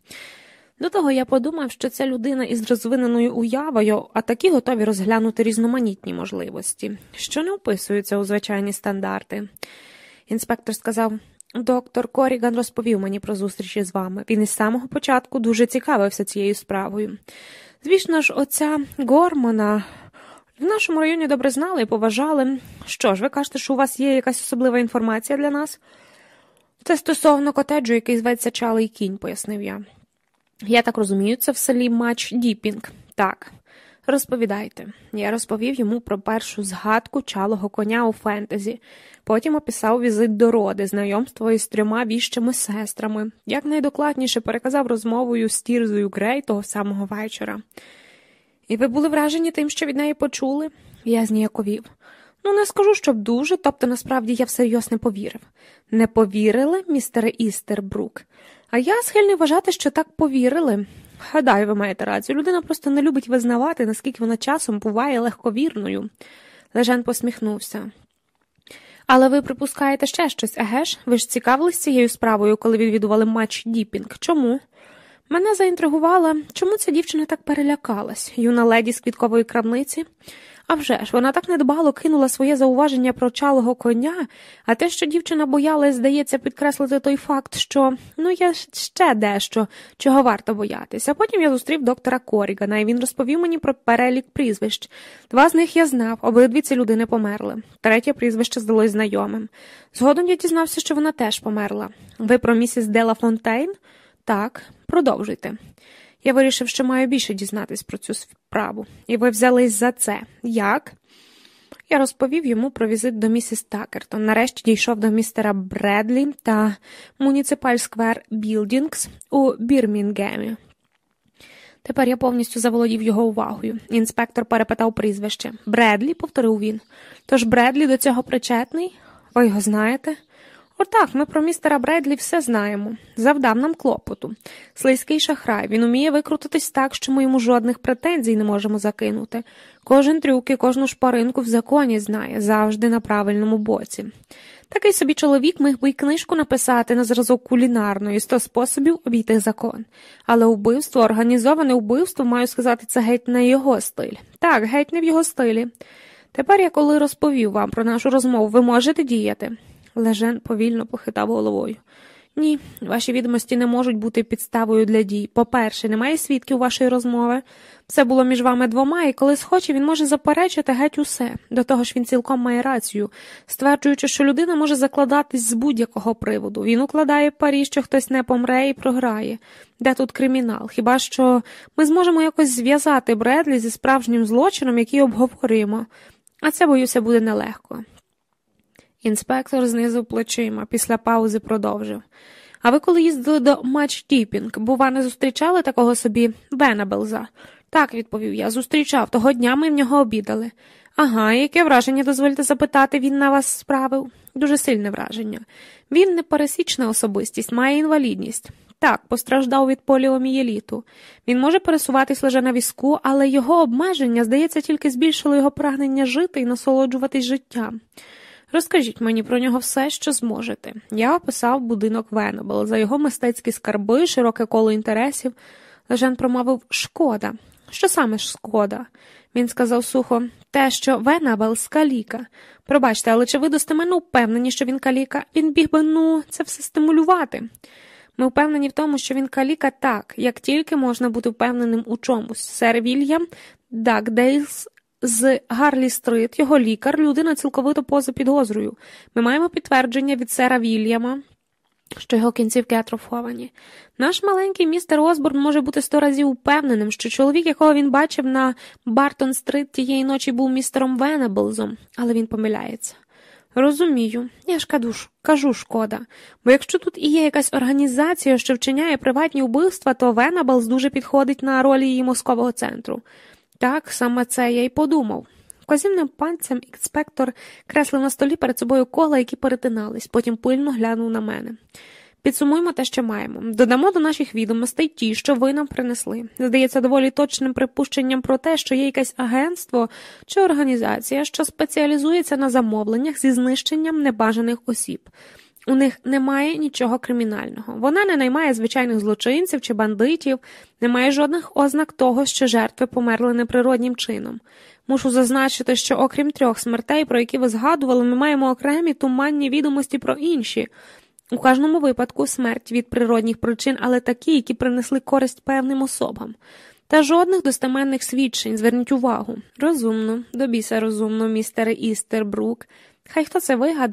До того я подумав, що це людина із розвиненою уявою, а такі готові розглянути різноманітні можливості, що не вписуються у звичайні стандарти. Інспектор сказав доктор Коріган розповів мені про зустрічі з вами. Він із самого початку дуже цікавився цією справою. Звісно ж, отця Гормана. В нашому районі добре знали і поважали. Що ж, ви кажете, що у вас є якась особлива інформація для нас? Це стосовно котеджу, який зветься Чалий кінь, пояснив я. Я так розумію, це в селі Мач Діпінг. Так. Розповідайте. Я розповів йому про першу згадку Чалого коня у «Фентезі», потім описав візит до Роди, знайомство із трьома віщими сестрами, якнайдокладніше переказав розмову з Тірзою Грей того самого вечора. І ви були вражені тим, що від неї почули? Я зніяковів. Ну, не скажу, щоб дуже, тобто насправді я всерйоз не повірив. Не повірили, містере Істербрук? А я схильний вважати, що так повірили. Гадаю, ви маєте рацію. Людина просто не любить визнавати, наскільки вона часом буває легковірною. Лежен посміхнувся. Але ви припускаєте ще щось, еге ж? Ви ж цікавились цією справою, коли відвідували матч Діпінг. Чому? Мене заінтригувало, чому ця дівчина так перелякалась, юна леді з квіткової крамниці. А вже ж, вона так недбало кинула своє зауваження про чалого коня, а те, що дівчина боялась, здається, підкреслити той факт, що ну є ще дещо, чого варто боятися. Потім я зустрів доктора Корігана, і він розповів мені про перелік прізвищ. Два з них я знав, обидві ці людини померли. Третє прізвище здалось знайомим. Згодом я дізнався, що вона теж померла. Ви про місіс Дела Фонтейн? Так, продовжуйте. Я вирішив, що маю більше дізнатись про цю справу. І ви взялись за це. Як? Я розповів йому про візит до місіс Такертон. Нарешті дійшов до містера Бредлі та Муніципаль Сквер Білдінгс у Бірмінгемі. Тепер я повністю заволодів його увагою. Інспектор перепитав прізвище. Бредлі, повторив він. Тож Бредлі до цього причетний? Ви його знаєте? Отак, ми про містера Бредлі все знаємо. Завдав нам клопоту. Слизький шахрай, він уміє викрутитись так, що ми йому жодних претензій не можемо закинути. Кожен трюк і кожну шпаринку в законі знає, завжди на правильному боці. Такий собі чоловік міг би й книжку написати на зразок кулінарної сто способів обійти закон. Але вбивство, організоване вбивство, маю сказати, це геть не його стиль. Так, геть не в його стилі. Тепер я коли розповів вам про нашу розмову, ви можете діяти. Лежен повільно похитав головою. Ні, ваші відомості не можуть бути підставою для дій. По-перше, немає свідків вашої розмови. Все було між вами двома, і коли схоче, він може заперечити геть усе. До того ж він цілком має рацію, стверджуючи, що людина може закладатись з будь-якого приводу. Він укладає парі, що хтось не помре і програє. Де тут кримінал? Хіба що ми зможемо якось зв'язати Бредлі зі справжнім злочином, який обговорюємо. А це, боюся, буде нелегко. Інспектор знизив плечима, після паузи продовжив. А ви коли їздили до матч Тіпінг, бува, не зустрічали такого собі Венабелза? Так, відповів я, зустрічав. Того дня ми в нього обідали. Ага, яке враження, дозвольте запитати, він на вас справив? Дуже сильне враження. Він непересічна особистість, має інвалідність. Так, постраждав від поліомієліту. Він може пересуватись лише на візку, але його обмеження, здається, тільки збільшило його прагнення жити і насолоджуватись життям. Розкажіть мені про нього все, що зможете. Я описав будинок Венобел, за його мистецькі скарби, широке коло інтересів. Лежен промовив шкода. Що саме ж шкода? Він сказав сухо, те, що Венабелс каліка. Пробачте, але чи ви достеменно впевнені, що він каліка? Він біг би, ну, це все стимулювати. Ми впевнені в тому, що він каліка так, як тільки можна бути впевненим у чомусь. Сер Вільям Дакдейлс з Гарлі Стрит, його лікар, людина цілковито поза підозрою. Ми маємо підтвердження від сера Вільяма, що його кінцівки атрофовані. Наш маленький містер Осборн може бути сто разів упевненим, що чоловік, якого він бачив на Бартон Стрит тієї ночі, був містером Венеблзом, але він помиляється. Розумію, я ж кажу, кажу шкода, бо якщо тут і є якась організація, що вчиняє приватні вбивства, то Венеблз дуже підходить на ролі її мозкового центру. Так, саме це я й подумав. Вказівним пальцем інспектор креслив на столі перед собою кола, які перетинались, потім пильно глянув на мене. Підсумуємо те, що маємо. Додамо до наших відомостей ті, що ви нам принесли. Здається, доволі точним припущенням про те, що є якесь агентство чи організація, що спеціалізується на замовленнях зі знищенням небажаних осіб. У них немає нічого кримінального. Вона не наймає звичайних злочинців чи бандитів, немає жодних ознак того, що жертви померли неприроднім чином. Мушу зазначити, що окрім трьох смертей, про які ви згадували, ми маємо окремі туманні відомості про інші. У кожному випадку смерть від природних причин, але такі, які принесли користь певним особам. Та жодних достеменних свідчень, зверніть увагу. Розумно, до біса розумно, містере Істербрук. Хай хто це вигадав,